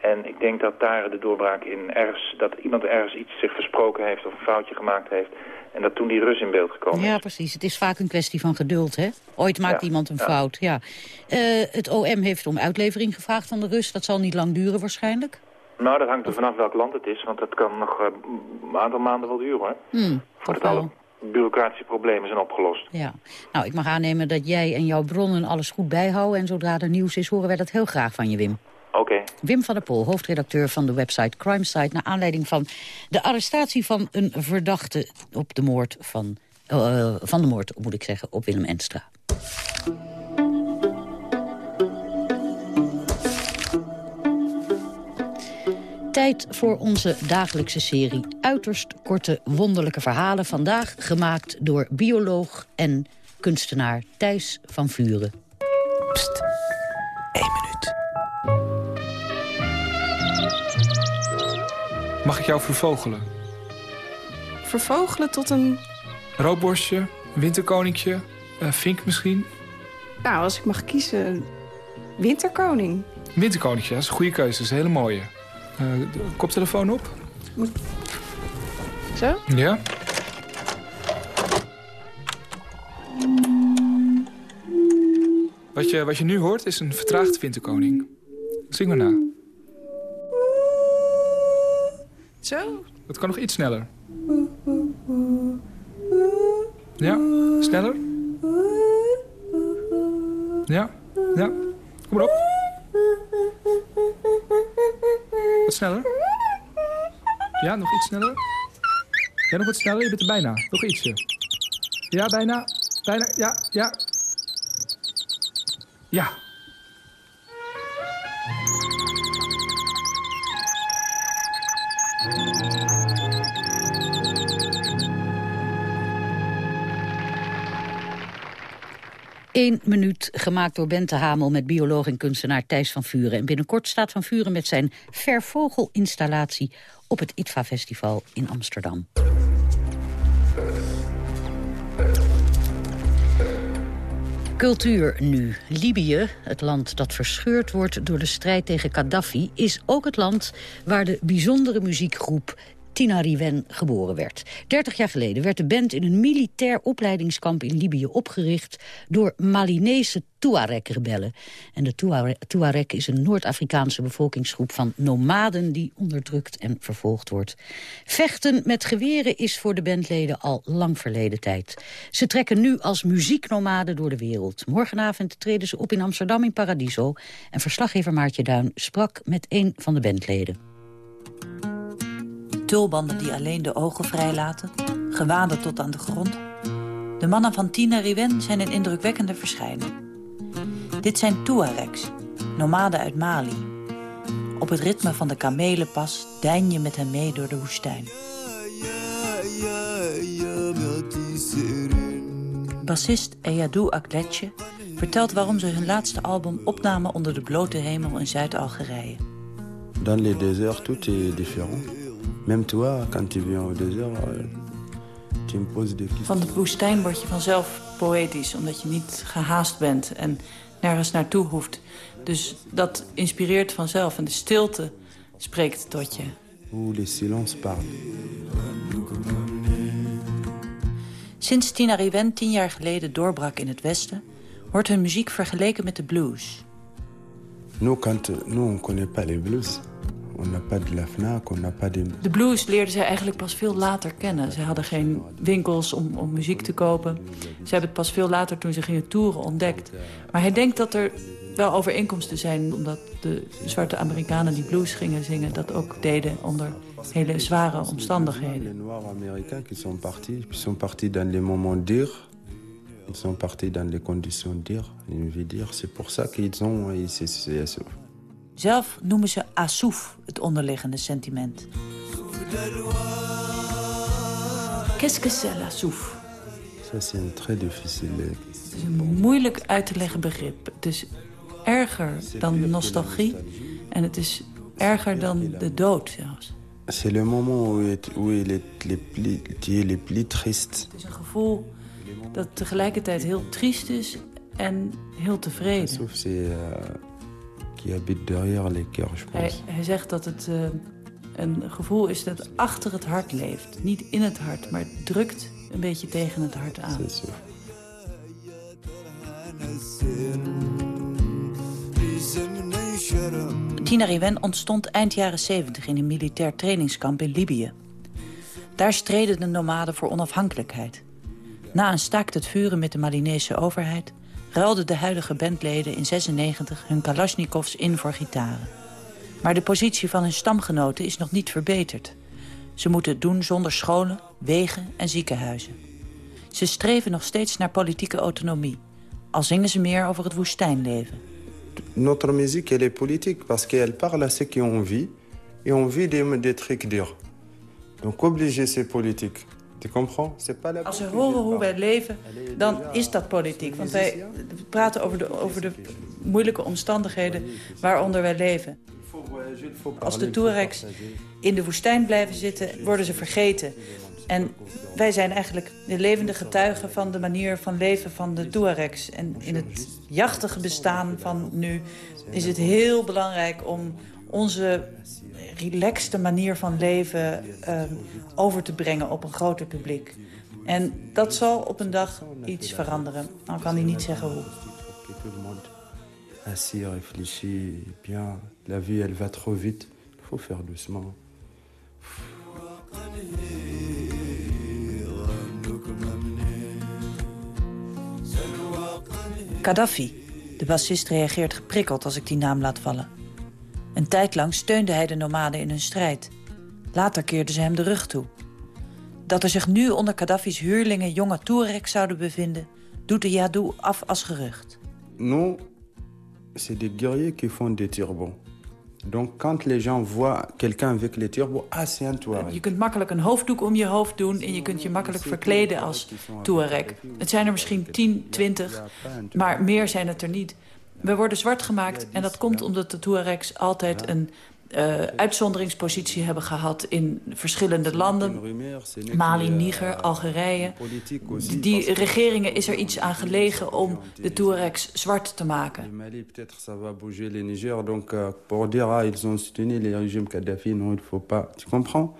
En ik denk dat daar de doorbraak in ergens, dat iemand ergens iets zich versproken heeft of een foutje gemaakt heeft. En dat toen die Rus in beeld gekomen is. Ja, precies. Het is vaak een kwestie van geduld, hè? Ooit maakt Ja, iemand een ja. fout, ja. Eh, het OM heeft om uitlevering gevraagd van de Rus. Dat zal niet lang duren waarschijnlijk. Nou, dat hangt er vanaf welk land het is, want dat kan nog eh, een aantal maanden wel duren hoor. Hmm, Voordat alle bureaucratische problemen zijn opgelost. Ja. Nou, ik mag aannemen dat jij en jouw bronnen alles goed bijhouden. En zodra er nieuws is, horen wij dat heel graag van je, Wim. Oké. Wim van der Pol, hoofdredacteur van de website Crimesite... naar aanleiding van de arrestatie van een verdachte op de moord van... eh, van de moord, moet ik zeggen, op Willem Enstra. Tijd voor onze dagelijkse serie uiterst korte wonderlijke verhalen. Vandaag gemaakt door bioloog en kunstenaar Thijs van Vuren. Pst, één minuut. Mag ik jou vervogelen? Vervogelen tot een... Roodborstje, winterkoninkje, een vink misschien? Nou, als ik mag kiezen... Winterkoning. Winterkoninkje, dat is een goede keuze, dat is een hele mooie. De koptelefoon op? Zo? Ja? Wat je, wat je nu hoort is een vertraagde winterkoning. Zing maar na. Zo? Dat kan nog iets sneller. Ja, sneller. Ja, ja. Kom maar op. Wat sneller. Ja, nog iets sneller. Ja, nog wat sneller. Je bent er bijna. Nog ietsje. Ja, bijna. Bijna. Ja, ja. Ja. Eén minuut gemaakt door Bente Hamel met bioloog en kunstenaar Thijs van Vuren. En binnenkort staat Van Vuren met zijn Vervogel-installatie op het ITVA-festival in Amsterdam. Cultuur nu. Libië, het land dat verscheurd wordt door de strijd tegen Gaddafi... is ook het land waar de bijzondere muziekgroep Tinariwen geboren werd. Dertig jaar geleden werd de band in een militair opleidingskamp in Libië opgericht door Malinese Tuareg-rebellen. En de Tuareg is een Noord-Afrikaanse bevolkingsgroep van nomaden die onderdrukt en vervolgd wordt. Vechten met geweren is voor de bandleden al lang verleden tijd. Ze trekken nu als muzieknomaden door de wereld. Morgenavond treden ze op in Amsterdam in Paradiso. En verslaggever Maartje Duin sprak met een van de bandleden. Tulbanden die alleen de ogen vrijlaten, gewaden tot aan de grond. De mannen van Tina Riwen zijn een indrukwekkende verschijning. Dit zijn Tuaregs, nomaden uit Mali. Op het ritme van de kamelenpas dein je met hem mee door de woestijn. Bassist Eyadou Akletje vertelt waarom ze hun laatste album opnamen onder de blote hemel in Zuid-Algerije. Dans les déserts, tout est différent. Même toi, quand tu viens au désert, euh, tu me poses des questions. Van de woestijn word je vanzelf poëtisch, omdat je niet gehaast bent en nergens naartoe hoeft. Dus dat inspireert vanzelf en de stilte spreekt tot je. Où les silences parlent. Sinds Tina Riven tien jaar geleden doorbrak in het Westen... wordt hun muziek vergeleken met de blues. Nous, quand, nous, on connaît pas les blues. On n'a pas de la FNAC, on n'a pas de... De blues leerden zij eigenlijk pas veel later kennen. Ze hadden geen winkels om, om muziek te kopen. Ze hebben het pas veel later, toen ze gingen toeren, ontdekt. Maar hij denkt dat er wel overeenkomsten zijn... omdat de zwarte Amerikanen die blues gingen zingen... dat ook deden onder hele zware omstandigheden. Noirs américains qui sont partis, ils sont partis dans les moments durs. Ils sont partis dans les conditions dures, une vie dure. C'est pour ça qu'ils ont... Zelf noemen ze asouf, het onderliggende sentiment. Qu'est-ce que c'est l'asouf? C'est une très difficile... Het is een moeilijk uit te leggen begrip. Het is erger dan nostalgie en het is erger dan de dood zelfs. C'est le moment où, est- où il est le plus, tu es le plus triste. Het is een gevoel dat tegelijkertijd heel triest is en heel tevreden. C'est euh, qui habite derrière les cœurs, je Hij, pense. hij zegt dat het eh, een gevoel is dat achter het hart leeft. Niet in het hart, maar het drukt een beetje tegen het hart aan. Tina Riwen ontstond eind jaren 70 in een militair trainingskamp in Libië. Daar streden de nomaden voor onafhankelijkheid. Na een staakt het vuren met de Malinese overheid... ruilden de huidige bandleden in 96 hun kalasjnikovs in voor gitaren. Maar de positie van hun stamgenoten is nog niet verbeterd. Ze moeten het doen zonder scholen, wegen en ziekenhuizen. Ze streven nog steeds naar politieke autonomie. Al zingen ze meer over het woestijnleven. Notre musique, elle est politique parce qu'elle parle à ceux qui ont envie et ont envie des, des trucs durs. Donc obligé, c'est politique. Als ze horen hoe wij leven, dan is dat politiek. Want wij praten over de, over de moeilijke omstandigheden waaronder wij leven. Als de Touaregs in de woestijn blijven zitten, worden ze vergeten. En wij zijn eigenlijk de levende getuigen van de manier van leven van de Touaregs. En in het jachtige bestaan van nu is het heel belangrijk om onze relaxte manier van leven eh, over te brengen op een groter publiek. En dat zal op een dag iets veranderen. Dan kan hij niet zeggen hoe. Assis, réfléchit bien. La vie, elle va trop vite. Il faut faire doucement. Gaddafi. De bassist reageert geprikkeld als ik die naam laat vallen. Een tijd lang steunde hij de nomaden in hun strijd. Later keerden ze hem de rug toe. Dat er zich nu onder Gaddafi's huurlingen jonge Touaregs zouden bevinden... doet de Yadou af als gerucht. Nous, c'est des guerriers qui font des turbans. Donc quand les gens voient quelqu'un avec les turbans, ah, c'est un Touareg. Je kunt makkelijk een hoofddoek om je hoofd doen... en je kunt je makkelijk verkleden als Touareg. Het zijn er misschien 10, 20, maar meer zijn het er niet. We worden zwart gemaakt en dat komt omdat de Touaregs altijd een eh, uitzonderingspositie hebben gehad in verschillende landen. Mali, Niger, Algerije. Die, regeringen is er iets aan gelegen om de Touaregs zwart te maken. Mali, peut-être ça va bouger les Niger. Donc pour dire, ah, ils ont soutenu le régime Kadhafi, non, il faut pas. Tu comprends?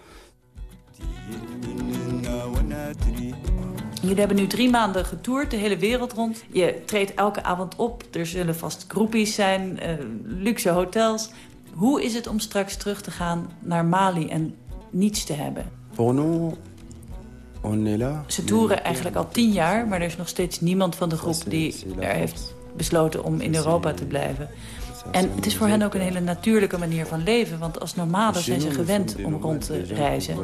Jullie hebben nu drie maanden getoerd, de hele wereld rond. Je treedt elke avond op. Er zullen vast groepies zijn, eh, luxe hotels. Hoe is het om straks terug te gaan naar Mali en niets te hebben? Pour nous, on est là. Ze toeren eigenlijk al tien jaar, maar er is nog steeds niemand van de groep die er heeft besloten om in Europa te blijven. En het is voor hen ook een hele natuurlijke manier van leven. Want als nomaden zijn ze gewend om rond te reizen.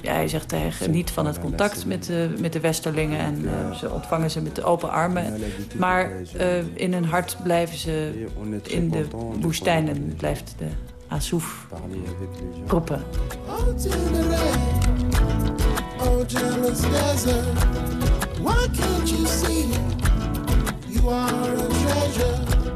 Ja, hij zegt hij geniet van het contact met de, met de westerlingen. En eh, ze ontvangen ze met open armen. Maar eh, in hun hart blijven ze in de woestijn. En blijft de Asouf proppen. Out in the rain, jealous desert, why can't you see? You are a treasure.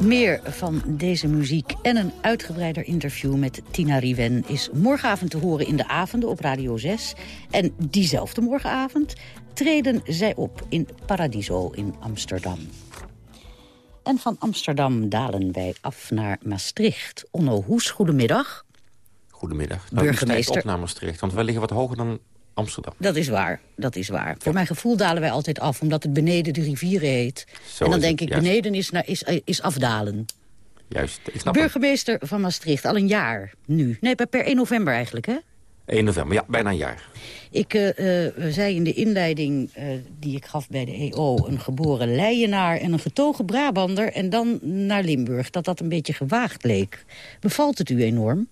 Meer van deze muziek en een uitgebreider interview met Tina Riven... is morgenavond te horen in de avonden op Radio 6. En diezelfde morgenavond treden zij op in Paradiso in Amsterdam. En van Amsterdam dalen wij af naar Maastricht. Onno Hoes, goedemiddag. Goedemiddag. Nou, Burgemeester. op naar Maastricht, want wij liggen wat hoger dan Amsterdam. Dat is waar, dat is waar. Voor mijn gevoel dalen wij altijd af, omdat het beneden de rivieren heet. Zo en dan denk het, ik, juist. beneden is, naar, is, is afdalen. Juist, ik snap het. Burgemeester van Maastricht, al een jaar nu. Nee, per- per 1 november eigenlijk, hè? 1 november, ja, bijna een jaar. Ik eh, eh, zei in de inleiding eh, die ik gaf bij de EO... een geboren Leijenaar en een getogen Brabander... en dan naar Limburg, dat dat een beetje gewaagd leek. Bevalt het u enorm?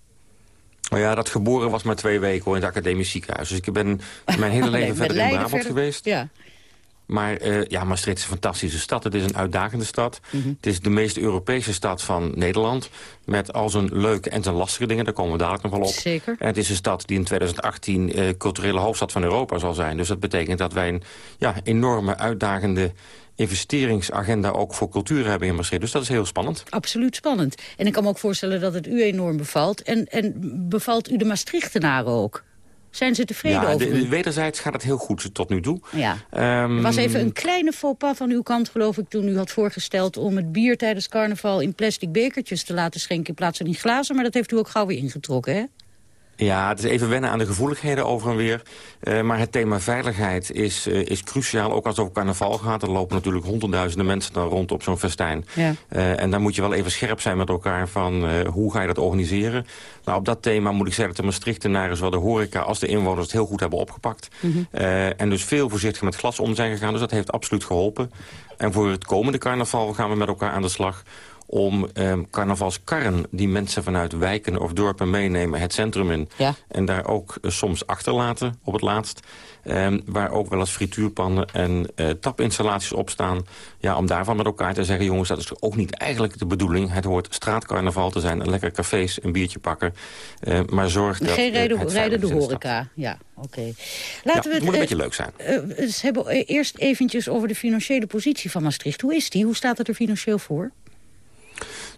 Nou ja, dat geboren was maar twee weken hoor, in het academisch ziekenhuis. Dus ik ben mijn hele [laughs] nee, leven verder in Brabant verder- geweest. Ja. Maar eh, ja, Maastricht is een fantastische stad. Het is een uitdagende stad. Mhm. Het is de meest Europese stad van Nederland. Met al zijn leuke en zijn lastige dingen. Daar komen we dadelijk nog wel op. Zeker. En het is een stad die in 2018 eh, culturele hoofdstad van Europa zal zijn. Dus dat betekent dat wij een ja, enorme uitdagende investeringsagenda ook voor cultuur hebben in Maastricht. Dus dat is heel spannend. Absoluut spannend. En ik kan me ook voorstellen dat het u enorm bevalt. En, en bevalt u de Maastrichtenaren ook? Zijn ze tevreden ja, over de, u? de- wederzijds gaat het heel goed tot nu toe. Ja. Ehm, Er was even een kleine faux pas van uw kant, geloof ik, toen u had voorgesteld... om het bier tijdens carnaval in plastic bekertjes te laten schenken... in plaats van in glazen, maar dat heeft u ook gauw weer ingetrokken, hè? Ja, het is even wennen aan de gevoeligheden over en weer. Eh, maar het thema veiligheid is, eh, is cruciaal. Ook als het over carnaval gaat. Er lopen natuurlijk honderdduizenden mensen dan rond op zo'n festijn. Ja. Eh, en dan moet je wel even scherp zijn met elkaar van hoe ga je dat organiseren. Nou, op dat thema moet ik zeggen dat de Maastrichtenaren... zowel de horeca als de inwoners het heel goed hebben opgepakt. Mhm. En dus veel voorzichtig met glas om zijn gegaan. Dus dat heeft absoluut geholpen. En voor het komende carnaval gaan we met elkaar aan de slag om ehm, carnavalskarren die mensen vanuit wijken of dorpen meenemen... het centrum in Ja. en daar ook eh, soms achterlaten op het laatst. Ehm, waar ook wel eens frituurpannen en eh, tapinstallaties op staan. Ja, om daarvan met elkaar te zeggen... jongens, dat is ook niet eigenlijk de bedoeling. Het hoort straatcarnaval te zijn. Een lekker cafés, een biertje pakken. Eh, maar zorg dat Geen eh, rijden, de horeca. Ja, oké. Ja, Laten het moet een beetje leuk zijn. eens hebben eerst eventjes over de financiële positie van Maastricht. Hoe is die? Hoe staat het er financieel voor?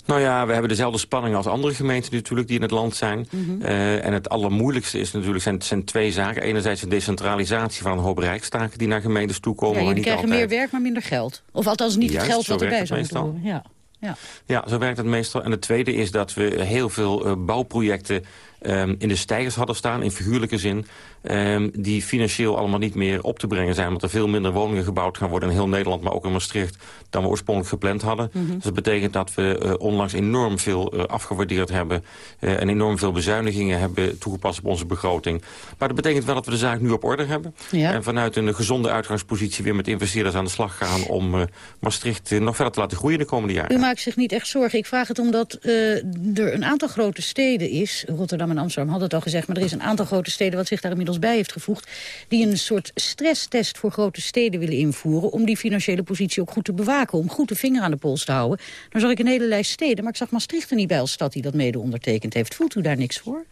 Nou ja, we hebben dezelfde spanning als andere gemeenten natuurlijk die in het land zijn. Mhm. Eh, en het allermoeilijkste is natuurlijk zijn, zijn twee zaken. Enerzijds de decentralisatie van een hoop rijkstaken die naar gemeentes toekomen. Ja, maar niet krijgen altijd. meer werk, maar minder geld. Of althans niet Juist, het geld wat erbij zou moeten. Ja. Ja. Ja, zo werkt het meestal. En het tweede is dat we heel veel eh, bouwprojecten ehm, in de stijgers hadden staan, in figuurlijke zin, ehm, die financieel allemaal niet meer op te brengen zijn, omdat er veel minder woningen gebouwd gaan worden in heel Nederland, maar ook in Maastricht, dan we oorspronkelijk gepland hadden. Mhm. Dus dat betekent dat we eh, onlangs enorm veel eh, afgewaardeerd hebben eh, en enorm veel bezuinigingen hebben toegepast op onze begroting. Maar dat betekent wel dat we de zaak nu op orde hebben. Ja. En vanuit een gezonde uitgangspositie weer met investeerders aan de slag gaan om Maastricht nog verder te laten groeien de komende jaren. U maakt zich niet echt zorgen. Ik vraag het omdat er een aantal grote steden is... Rotterdam en Amsterdam hadden het al gezegd... maar er is een aantal grote steden wat zich daar inmiddels bij heeft gevoegd... die een soort stresstest voor grote steden willen invoeren... om die financiële positie ook goed te bewaken. Om goed de vinger aan de pols te houden. Dan zag ik een hele lijst steden, maar ik zag Maastricht er niet bij als stad... die dat mede ondertekend heeft. Voelt u daar niks voor?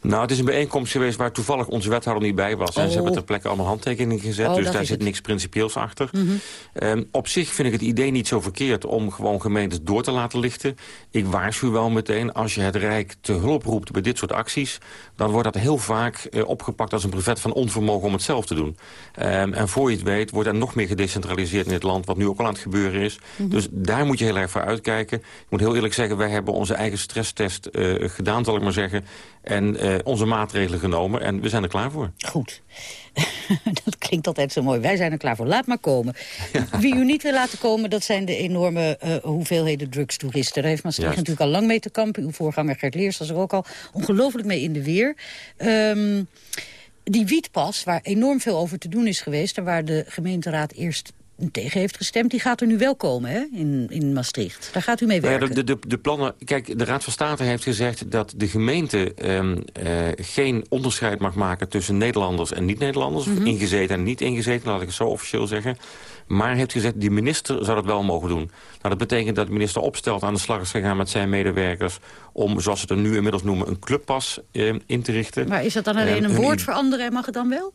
Nou, het is een bijeenkomst geweest waar toevallig onze wethouder niet bij was. En Oh. ze hebben ter plekke allemaal handtekeningen gezet. Oh, dus daar zit het. niks principieels achter. Mhm. Ehm, op zich vind ik het idee niet zo verkeerd om gewoon gemeentes door te laten lichten. Ik waarschuw wel meteen, als je het Rijk te hulp roept bij dit soort acties... dan wordt dat heel vaak eh, opgepakt als een brevet van onvermogen om het zelf te doen. Ehm, en voor je het weet wordt er nog meer gedecentraliseerd in het land... wat nu ook al aan het gebeuren is. Mhm. Dus daar moet je heel erg voor uitkijken. Ik moet heel eerlijk zeggen, wij hebben onze eigen stresstest eh, gedaan, zal ik maar zeggen... en eh, onze maatregelen genomen en we zijn er klaar voor. Goed. [laughs] dat klinkt altijd zo mooi. Wij zijn er klaar voor. Laat maar komen. [laughs] Wie u niet wil laten komen, dat zijn de enorme eh, hoeveelheden drugstoeristen. Daar heeft Maastricht Juist. natuurlijk al lang mee te kampen. Uw voorganger Gert Leers was er ook al ongelooflijk mee in de weer. Ehm, die wietpas, waar enorm veel over te doen is geweest... en waar de gemeenteraad eerst tegen heeft gestemd, die gaat er nu wel komen hè, in, in Maastricht. Daar gaat u mee Nou ja, werken. de, de, de plannen, kijk, de Raad van State heeft gezegd dat de gemeente ehm, eh, geen onderscheid mag maken tussen Nederlanders en niet-Nederlanders. Of ingezeten en niet ingezeten, laat ik het zo officieel zeggen. Maar heeft gezegd, die minister zou dat wel mogen doen. Nou, dat betekent dat de minister opstelt aan de slag is gegaan met zijn medewerkers... om, zoals ze het er nu inmiddels noemen, een clubpas eh, in te richten. Maar is dat dan alleen Ehm, een woord veranderen en mag het dan wel?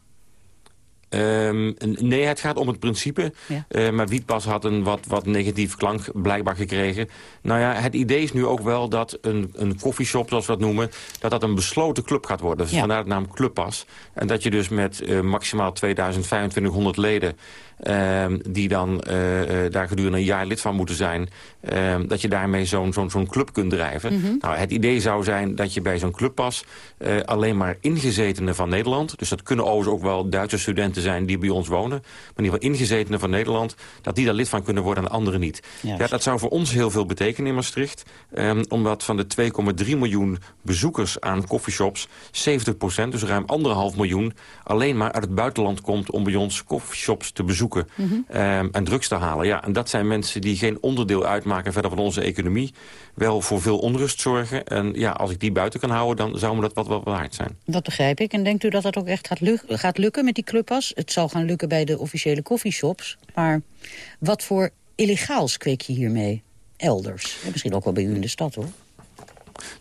Ehm, nee, het gaat om het principe. Ja. Eh, maar Wietpas had een wat, wat negatief klank blijkbaar gekregen. Nou ja, het idee is nu ook wel dat een, een koffieshop, zoals we dat noemen... dat dat een besloten club gaat worden. Dus Ja. vandaar de naam Clubpas. En dat je dus met eh, maximaal 2500 leden... ehm, die dan eh, eh, daar gedurende een jaar lid van moeten zijn... ehm, dat je daarmee zo'n zo'n zo'n club kunt drijven. Mhm. Nou, het idee zou zijn dat je bij zo'n clubpas... eh, alleen maar ingezetenen van Nederland... dus dat kunnen overigens ook wel Duitse studenten zijn die bij ons wonen... maar in ieder geval ingezetenen van Nederland... dat die daar lid van kunnen worden en anderen niet. Juist. Ja, dat zou voor ons heel veel betekenen in Maastricht. ehm, omdat van de 2,3 miljoen bezoekers aan coffeeshops... 70% dus ruim anderhalf miljoen... alleen maar uit het buitenland komt om bij ons coffeeshops te bezoeken... Ehm, en drugs te halen. Ja, en dat zijn mensen die geen onderdeel uitmaken verder van onze economie... wel voor veel onrust zorgen. En ja, als ik die buiten kan houden, dan zou me dat wat wel waard zijn. Dat begrijp ik. En denkt u dat dat ook echt gaat, luk- gaat lukken met die clubpas? Het zal gaan lukken bij de officiële coffeeshops. Maar wat voor illegaals kweek je hiermee? Elders. En misschien ook wel bij u in de stad, hoor.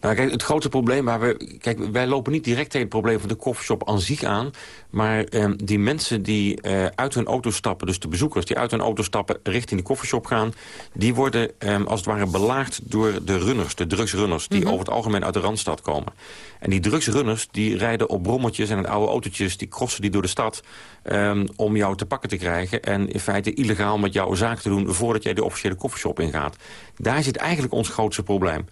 Nou, kijk, het grote probleem waar we... Kijk, wij lopen niet direct tegen het probleem van de koffieshop aan zich aan. Maar ehm, die mensen die eh, uit hun auto stappen, dus de bezoekers... die uit hun auto stappen richting de koffieshop gaan... die worden ehm, als het ware belaagd door de runners, de drugsrunners... die Mhm. over het algemeen uit de Randstad komen. En die drugsrunners die rijden op brommetjes en oude autootjes... die crossen die door de stad ehm, om jou te pakken te krijgen... en in feite illegaal met jouw zaak te doen... voordat jij de officiële koffieshop ingaat. Daar zit eigenlijk ons grootste probleem.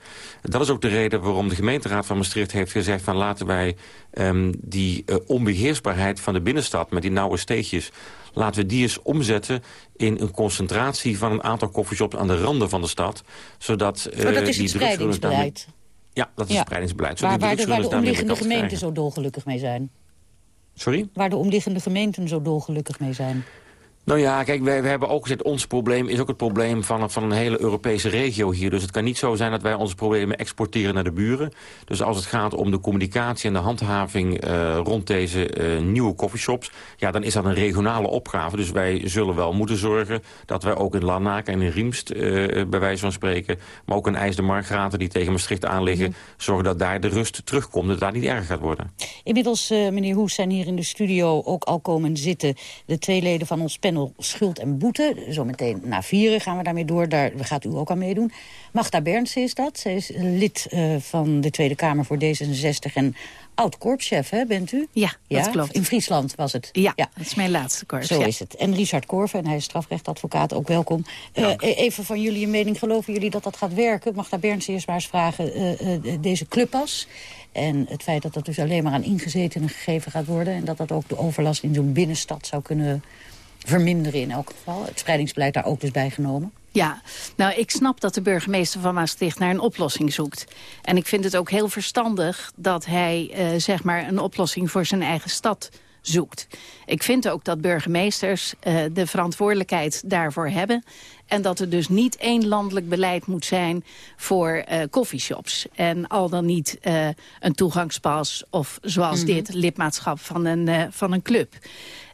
Dat is ook de reden waarom de gemeenteraad van Maastricht heeft gezegd... van laten wij ehm, die eh, onbeheersbaarheid van de binnenstad... met die nauwe steegjes, laten we die eens omzetten... in een concentratie van een aantal koffieshops aan de randen van de stad. Zodat eh, Maar Oh, dat is die het spreidingsbeleid. Ja, dat is Ja. spreidingsbeleid. Waar, de, waar de omliggende gemeenten zo dolgelukkig mee zijn. Sorry? Waar de omliggende gemeenten zo dolgelukkig mee zijn. Nou ja, kijk, wij, wij hebben ook gezegd... ons probleem is ook het probleem van, van een hele Europese regio hier. Dus het kan niet zo zijn dat wij onze problemen exporteren naar de buren. Dus als het gaat om de communicatie en de handhaving... eh, rond deze eh, nieuwe coffeeshops... ja, dan is dat een regionale opgave. Dus wij zullen wel moeten zorgen dat wij ook in Larnaca en in Riemst... eh, bij wijze van spreken, maar ook in IJsde Margraten... die tegen Maastricht aan liggen... zorgen dat daar de rust terugkomt, dat daar niet erger gaat worden. Inmiddels, meneer Hoes, zijn hier in de studio ook al komen zitten... de twee leden van ons panel Schuld en Boete. Zometeen na vieren gaan we daarmee door. Daar gaat u ook aan meedoen. Magda Bernsen is dat. Zij is lid eh, van de Tweede Kamer voor D66 en oud-korpschef, hè, bent u? Ja, dat klopt. In Friesland was het. Ja, dat is mijn laatste korps. Zo ja. is het. En Richard Korven, en hij is strafrechtadvocaat, ook welkom. Eh, even van jullie een mening, geloven jullie dat dat gaat werken? Magda Bernsen eerst maar eens vragen, eh, eh, deze clubpas... en het feit dat dat dus alleen maar aan ingezetenen gegeven gaat worden... en dat dat ook de overlast in zo'n binnenstad zou kunnen verminderen in elk geval. Het spreidingsbeleid daar ook dus bijgenomen. Ja, nou ik snap dat de burgemeester van Maastricht naar een oplossing zoekt. En ik vind het ook heel verstandig dat hij eh, zeg maar een oplossing voor zijn eigen stad zoekt. Ik vind ook dat burgemeesters eh, de verantwoordelijkheid daarvoor hebben. En dat er dus niet één landelijk beleid moet zijn voor eh coffeeshops. En al dan niet eh, een toegangspas of zoals Mhm. dit lidmaatschap van een, eh, van een club.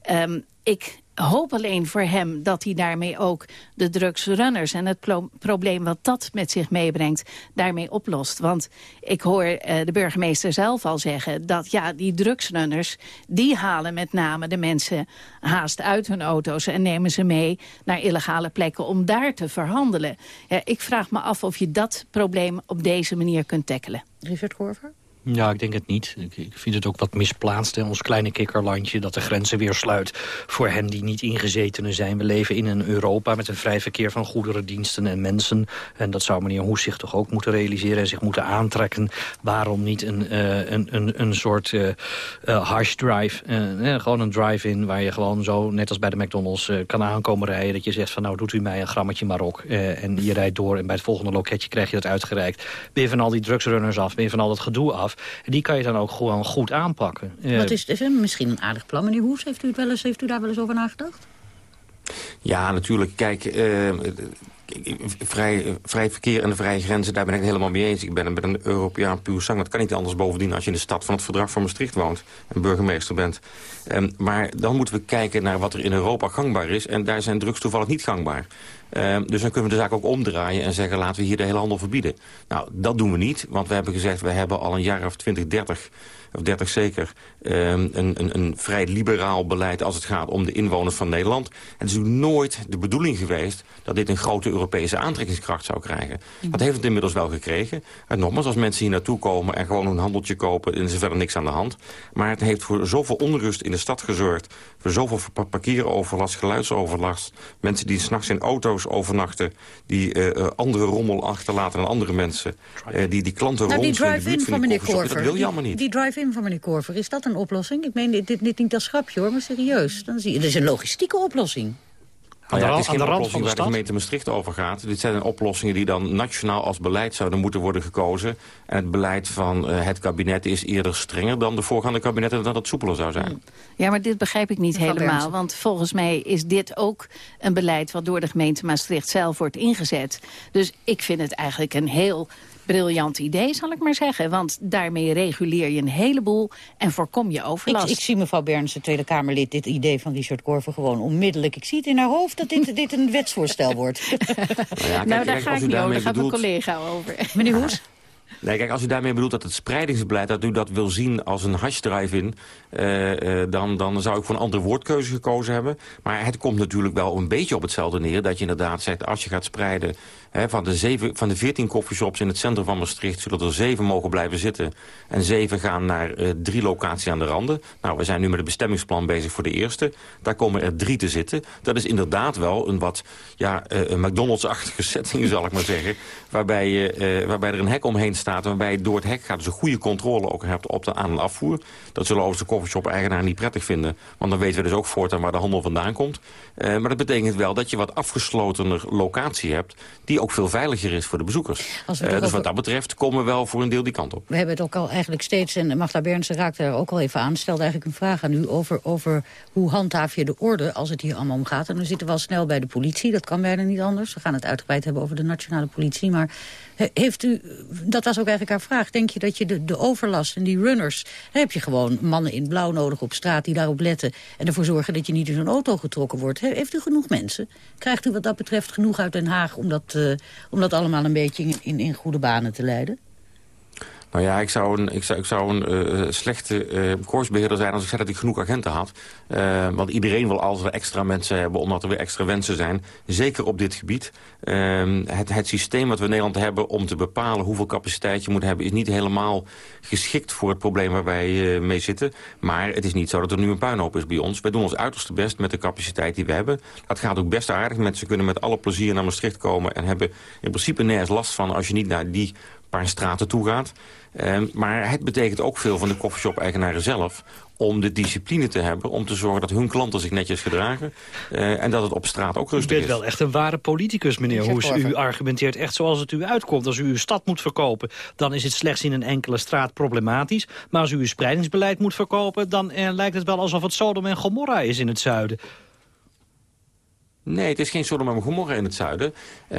Ehm, ik hoop alleen voor hem dat hij daarmee ook de drugsrunners... en het pro- probleem wat dat met zich meebrengt, daarmee oplost. Want ik hoor eh, de burgemeester zelf al zeggen... dat ja, die drugsrunners, die halen met name de mensen haast uit hun auto's... en nemen ze mee naar illegale plekken om daar te verhandelen. Ik vraag me af of je dat probleem op deze manier kunt tackelen. Richard Korver? Ja, ik denk het niet. Ik, ik vind het ook wat misplaatst in ons kleine kikkerlandje... dat de grenzen weer sluit voor hen die niet ingezetenen zijn. We leven in een Europa met een vrij verkeer van goederen, diensten en mensen. En dat zou meneer Hoes zich toch ook moeten realiseren... en zich moeten aantrekken. Waarom niet een, eh, een, een, een soort harsh drive? eh, gewoon een drive-in waar je gewoon zo, net als bij de McDonald's... kan aankomen rijden. Dat je zegt van nou doet u mij een grammetje Marok. eh, en je rijdt door en bij het volgende loketje krijg je dat uitgereikt. Ben je van al die drugsrunners af, ben je van al dat gedoe af... En die kan je dan ook gewoon goed aanpakken. Wat is, is misschien een aardig plan, meneer Hoes? Heeft u, het wel eens, heeft u daar wel eens over nagedacht? Ja, natuurlijk. Kijk, uh, vrij, vrij verkeer en de vrije grenzen, daar ben ik het helemaal mee eens. Ik ben een Europeaan puur zang. Dat kan niet anders bovendien als je in de stad van het verdrag van Maastricht woont en burgemeester bent. Um, maar dan moeten we kijken naar wat er in Europa gangbaar is. En daar zijn drugs toevallig niet gangbaar. Um, dus dan kunnen we de zaak ook omdraaien en zeggen... laten we hier de hele handel verbieden. Nou, dat doen we niet, want we hebben gezegd... we hebben al een jaar of 20, 30 of 30 zeker, um, een, een, een, vrij liberaal beleid als het gaat om de inwoners van Nederland. Het is nooit de bedoeling geweest dat dit een grote Europese aantrekkingskracht zou krijgen. Mm. Dat heeft het inmiddels wel gekregen. En nogmaals, als mensen hier naartoe komen en gewoon een handeltje kopen, dan is er verder niks aan de hand. Maar het heeft voor zoveel onrust in de stad gezorgd, voor zoveel parkeeroverlast, geluidsoverlast, mensen die s'nachts in auto's overnachten, die uh, andere rommel achterlaten aan andere mensen, uh, die, die klanten nou, rond die drive-in van meneer Korver. Dat wil je allemaal niet. Die van meneer Korver, is dat een oplossing? Ik meen dit, dit niet als grapje hoor, maar serieus. Dan zie je, dat is een logistieke oplossing. Nou ja, het is geen oplossing waar de, de gemeente Maastricht over gaat. Dit zijn oplossingen die dan nationaal als beleid zouden moeten worden gekozen. En het beleid van uh, het kabinet is eerder strenger dan de voorgaande kabinetten... dat het soepeler zou zijn. Ja, maar dit begrijp ik niet helemaal. Want volgens mij is dit ook een beleid... wat door de gemeente Maastricht zelf wordt ingezet. Dus ik vind het eigenlijk een heel briljant idee, zal ik maar zeggen. Want daarmee reguleer je een heleboel en voorkom je overlast. Ik, ik zie mevrouw Bernse, Tweede Kamerlid, dit idee van Richard Korver gewoon onmiddellijk. Ik zie het in haar hoofd dat dit, dit een wetsvoorstel wordt. [laughs] Nou, ja, nou daar ga ik niet over, daar gaat mijn collega over. [laughs] Meneer Hoes? Nee, kijk, als u daarmee bedoelt dat het spreidingsbeleid... dat u dat wil zien als een hashdrive-in... Uh, uh, dan, dan zou ik voor een andere woordkeuze gekozen hebben. Maar het komt natuurlijk wel een beetje op hetzelfde neer... dat je inderdaad zegt, als je gaat spreiden van, de zeven, van de 14 koffieshops in het centrum van Maastricht... zullen er zeven mogen blijven zitten. En zeven gaan naar uh, drie locaties aan de randen. Nou, we zijn nu met het bestemmingsplan bezig voor de eerste. Daar komen er drie te zitten. Dat is inderdaad wel een wat ja, uh, McDonald's-achtige [laughs] setting, zal ik maar zeggen. Waarbij, uh, waarbij er een hek omheen staat. Waarbij je door het hek gaat dus een goede controle ook hebt op de aan- en afvoer. Dat zullen overigens de koffieshop-eigenaar niet prettig vinden. Want dan weten we dus ook voortaan waar de handel vandaan komt. maar dat betekent wel dat je wat afgeslotener locatie hebt... die ook veel veiliger is voor de bezoekers. Uh, dus wat dat betreft komen we wel voor een deel die kant op. We hebben het ook al eigenlijk steeds, en Magda Bernsen raakte er ook al even aan... stelde eigenlijk een vraag aan u over, over hoe handhaaf je de orde als het hier allemaal om gaat. En dan zitten we al snel bij de politie, dat kan bijna niet anders. We gaan het uitgebreid hebben over de nationale politie. Maar heeft u, dat was ook eigenlijk haar vraag, denk je dat je de, de overlast en die runners... heb je gewoon mannen in blauw nodig op straat die daarop letten... en ervoor zorgen dat je niet in zo'n auto getrokken wordt. Heeft u genoeg mensen? Krijgt u wat dat betreft genoeg uit Den Haag om dat, uh, om dat allemaal een beetje in, in goede banen te leiden? Nou ja, ik zou een, ik zou, ik zou een uh, slechte uh, koersbeheerder zijn als ik zei dat ik genoeg agenten had. Uh, want iedereen wil altijd extra mensen hebben omdat er weer extra wensen zijn. Zeker op dit gebied. het, het systeem wat we in Nederland hebben om te bepalen hoeveel capaciteit je moet hebben... is niet helemaal geschikt voor het probleem waar wij mee zitten. Maar het is niet zo dat er nu een puinhoop is bij ons. Wij doen ons uiterste best met de capaciteit die we hebben. Dat gaat ook best aardig. Mensen kunnen met alle plezier naar Maastricht komen... en hebben in principe nergens last van als je niet naar die paar straten toe gaat. Uh, maar het betekent ook veel van de koffieshop-eigenaren zelf om de discipline te hebben... om te zorgen dat hun klanten zich netjes gedragen... Uh, en dat het op straat ook rustig is. U bent wel echt een ware politicus, meneer Hoes. U argumenteert echt zoals het u uitkomt. Als u uw stad moet verkopen, dan is het slechts in een enkele straat problematisch. Maar als u uw spreidingsbeleid moet verkopen... dan uh, lijkt het wel alsof het Sodom en Gomorra is in het zuiden. Nee, het is geen Sodom en Gomorra in het zuiden. Uh,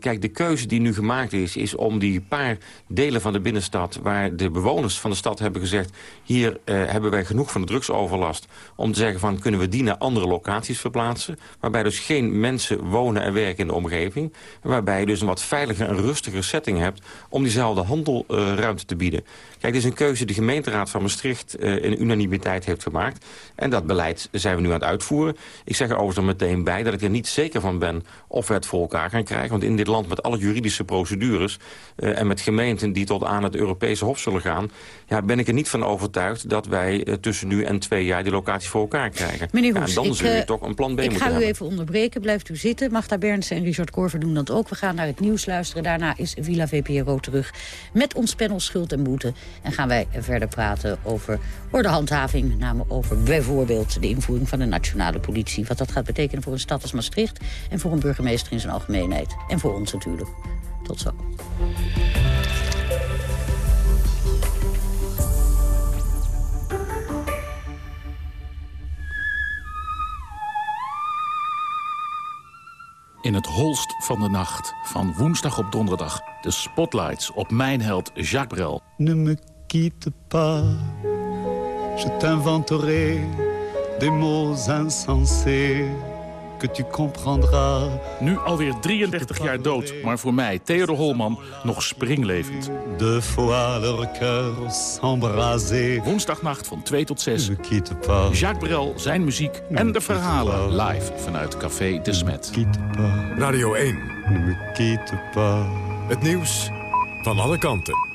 kijk, de keuze die nu gemaakt is, is om die paar delen van de binnenstad... waar de bewoners van de stad hebben gezegd... hier uh, hebben wij genoeg van de drugsoverlast... om te zeggen van kunnen we die naar andere locaties verplaatsen... waarbij dus geen mensen wonen en werken in de omgeving... waarbij je dus een wat veiliger en rustiger setting hebt... om diezelfde handelruimte te bieden. Kijk, dit is een keuze die de gemeenteraad van Maastricht uh, in unanimiteit heeft gemaakt. En dat beleid zijn we nu aan het uitvoeren. Ik zeg er overigens meteen bij dat ik er niet zeker van ben of we het voor elkaar gaan krijgen. Want in dit land met alle juridische procedures uh, en met gemeenten die tot aan het Europese Hof zullen gaan... Ja, ben ik er niet van overtuigd dat wij uh, tussen nu en twee jaar die locatie voor elkaar krijgen. Meneer Hoes, ja, dan zul je toch een plan B ik moeten ga u hebben. even onderbreken. Blijft u zitten. Magda Bernsen en Richard Korver doen dat ook. We gaan naar het nieuws luisteren. Daarna is Villa VPRO terug met ons panel Schuld en Boete. En gaan wij verder praten over ordehandhaving. Met name over bijvoorbeeld de invoering van de nationale politie. Wat dat gaat betekenen voor een stad als Maastricht. En voor een burgemeester in zijn algemeenheid. En voor ons natuurlijk. Tot zo. In het holst van de nacht. Van woensdag op donderdag. De spotlights op mijn held Jacques Brel. Ne me quitte pas, je t'inventerai des mots insensés que tu comprendras. Nu alweer 33 jaar dood, maar voor mij, Theodor Holman, nog springlevend. Deux fois leur cœur s'embraser. Woensdagnacht van 2 tot 6. Ne me quitte pas. Jacques Brel, zijn muziek en de verhalen live vanuit Café De Smet. Radio 1. Ne me quitte pas. Het nieuws van alle kanten.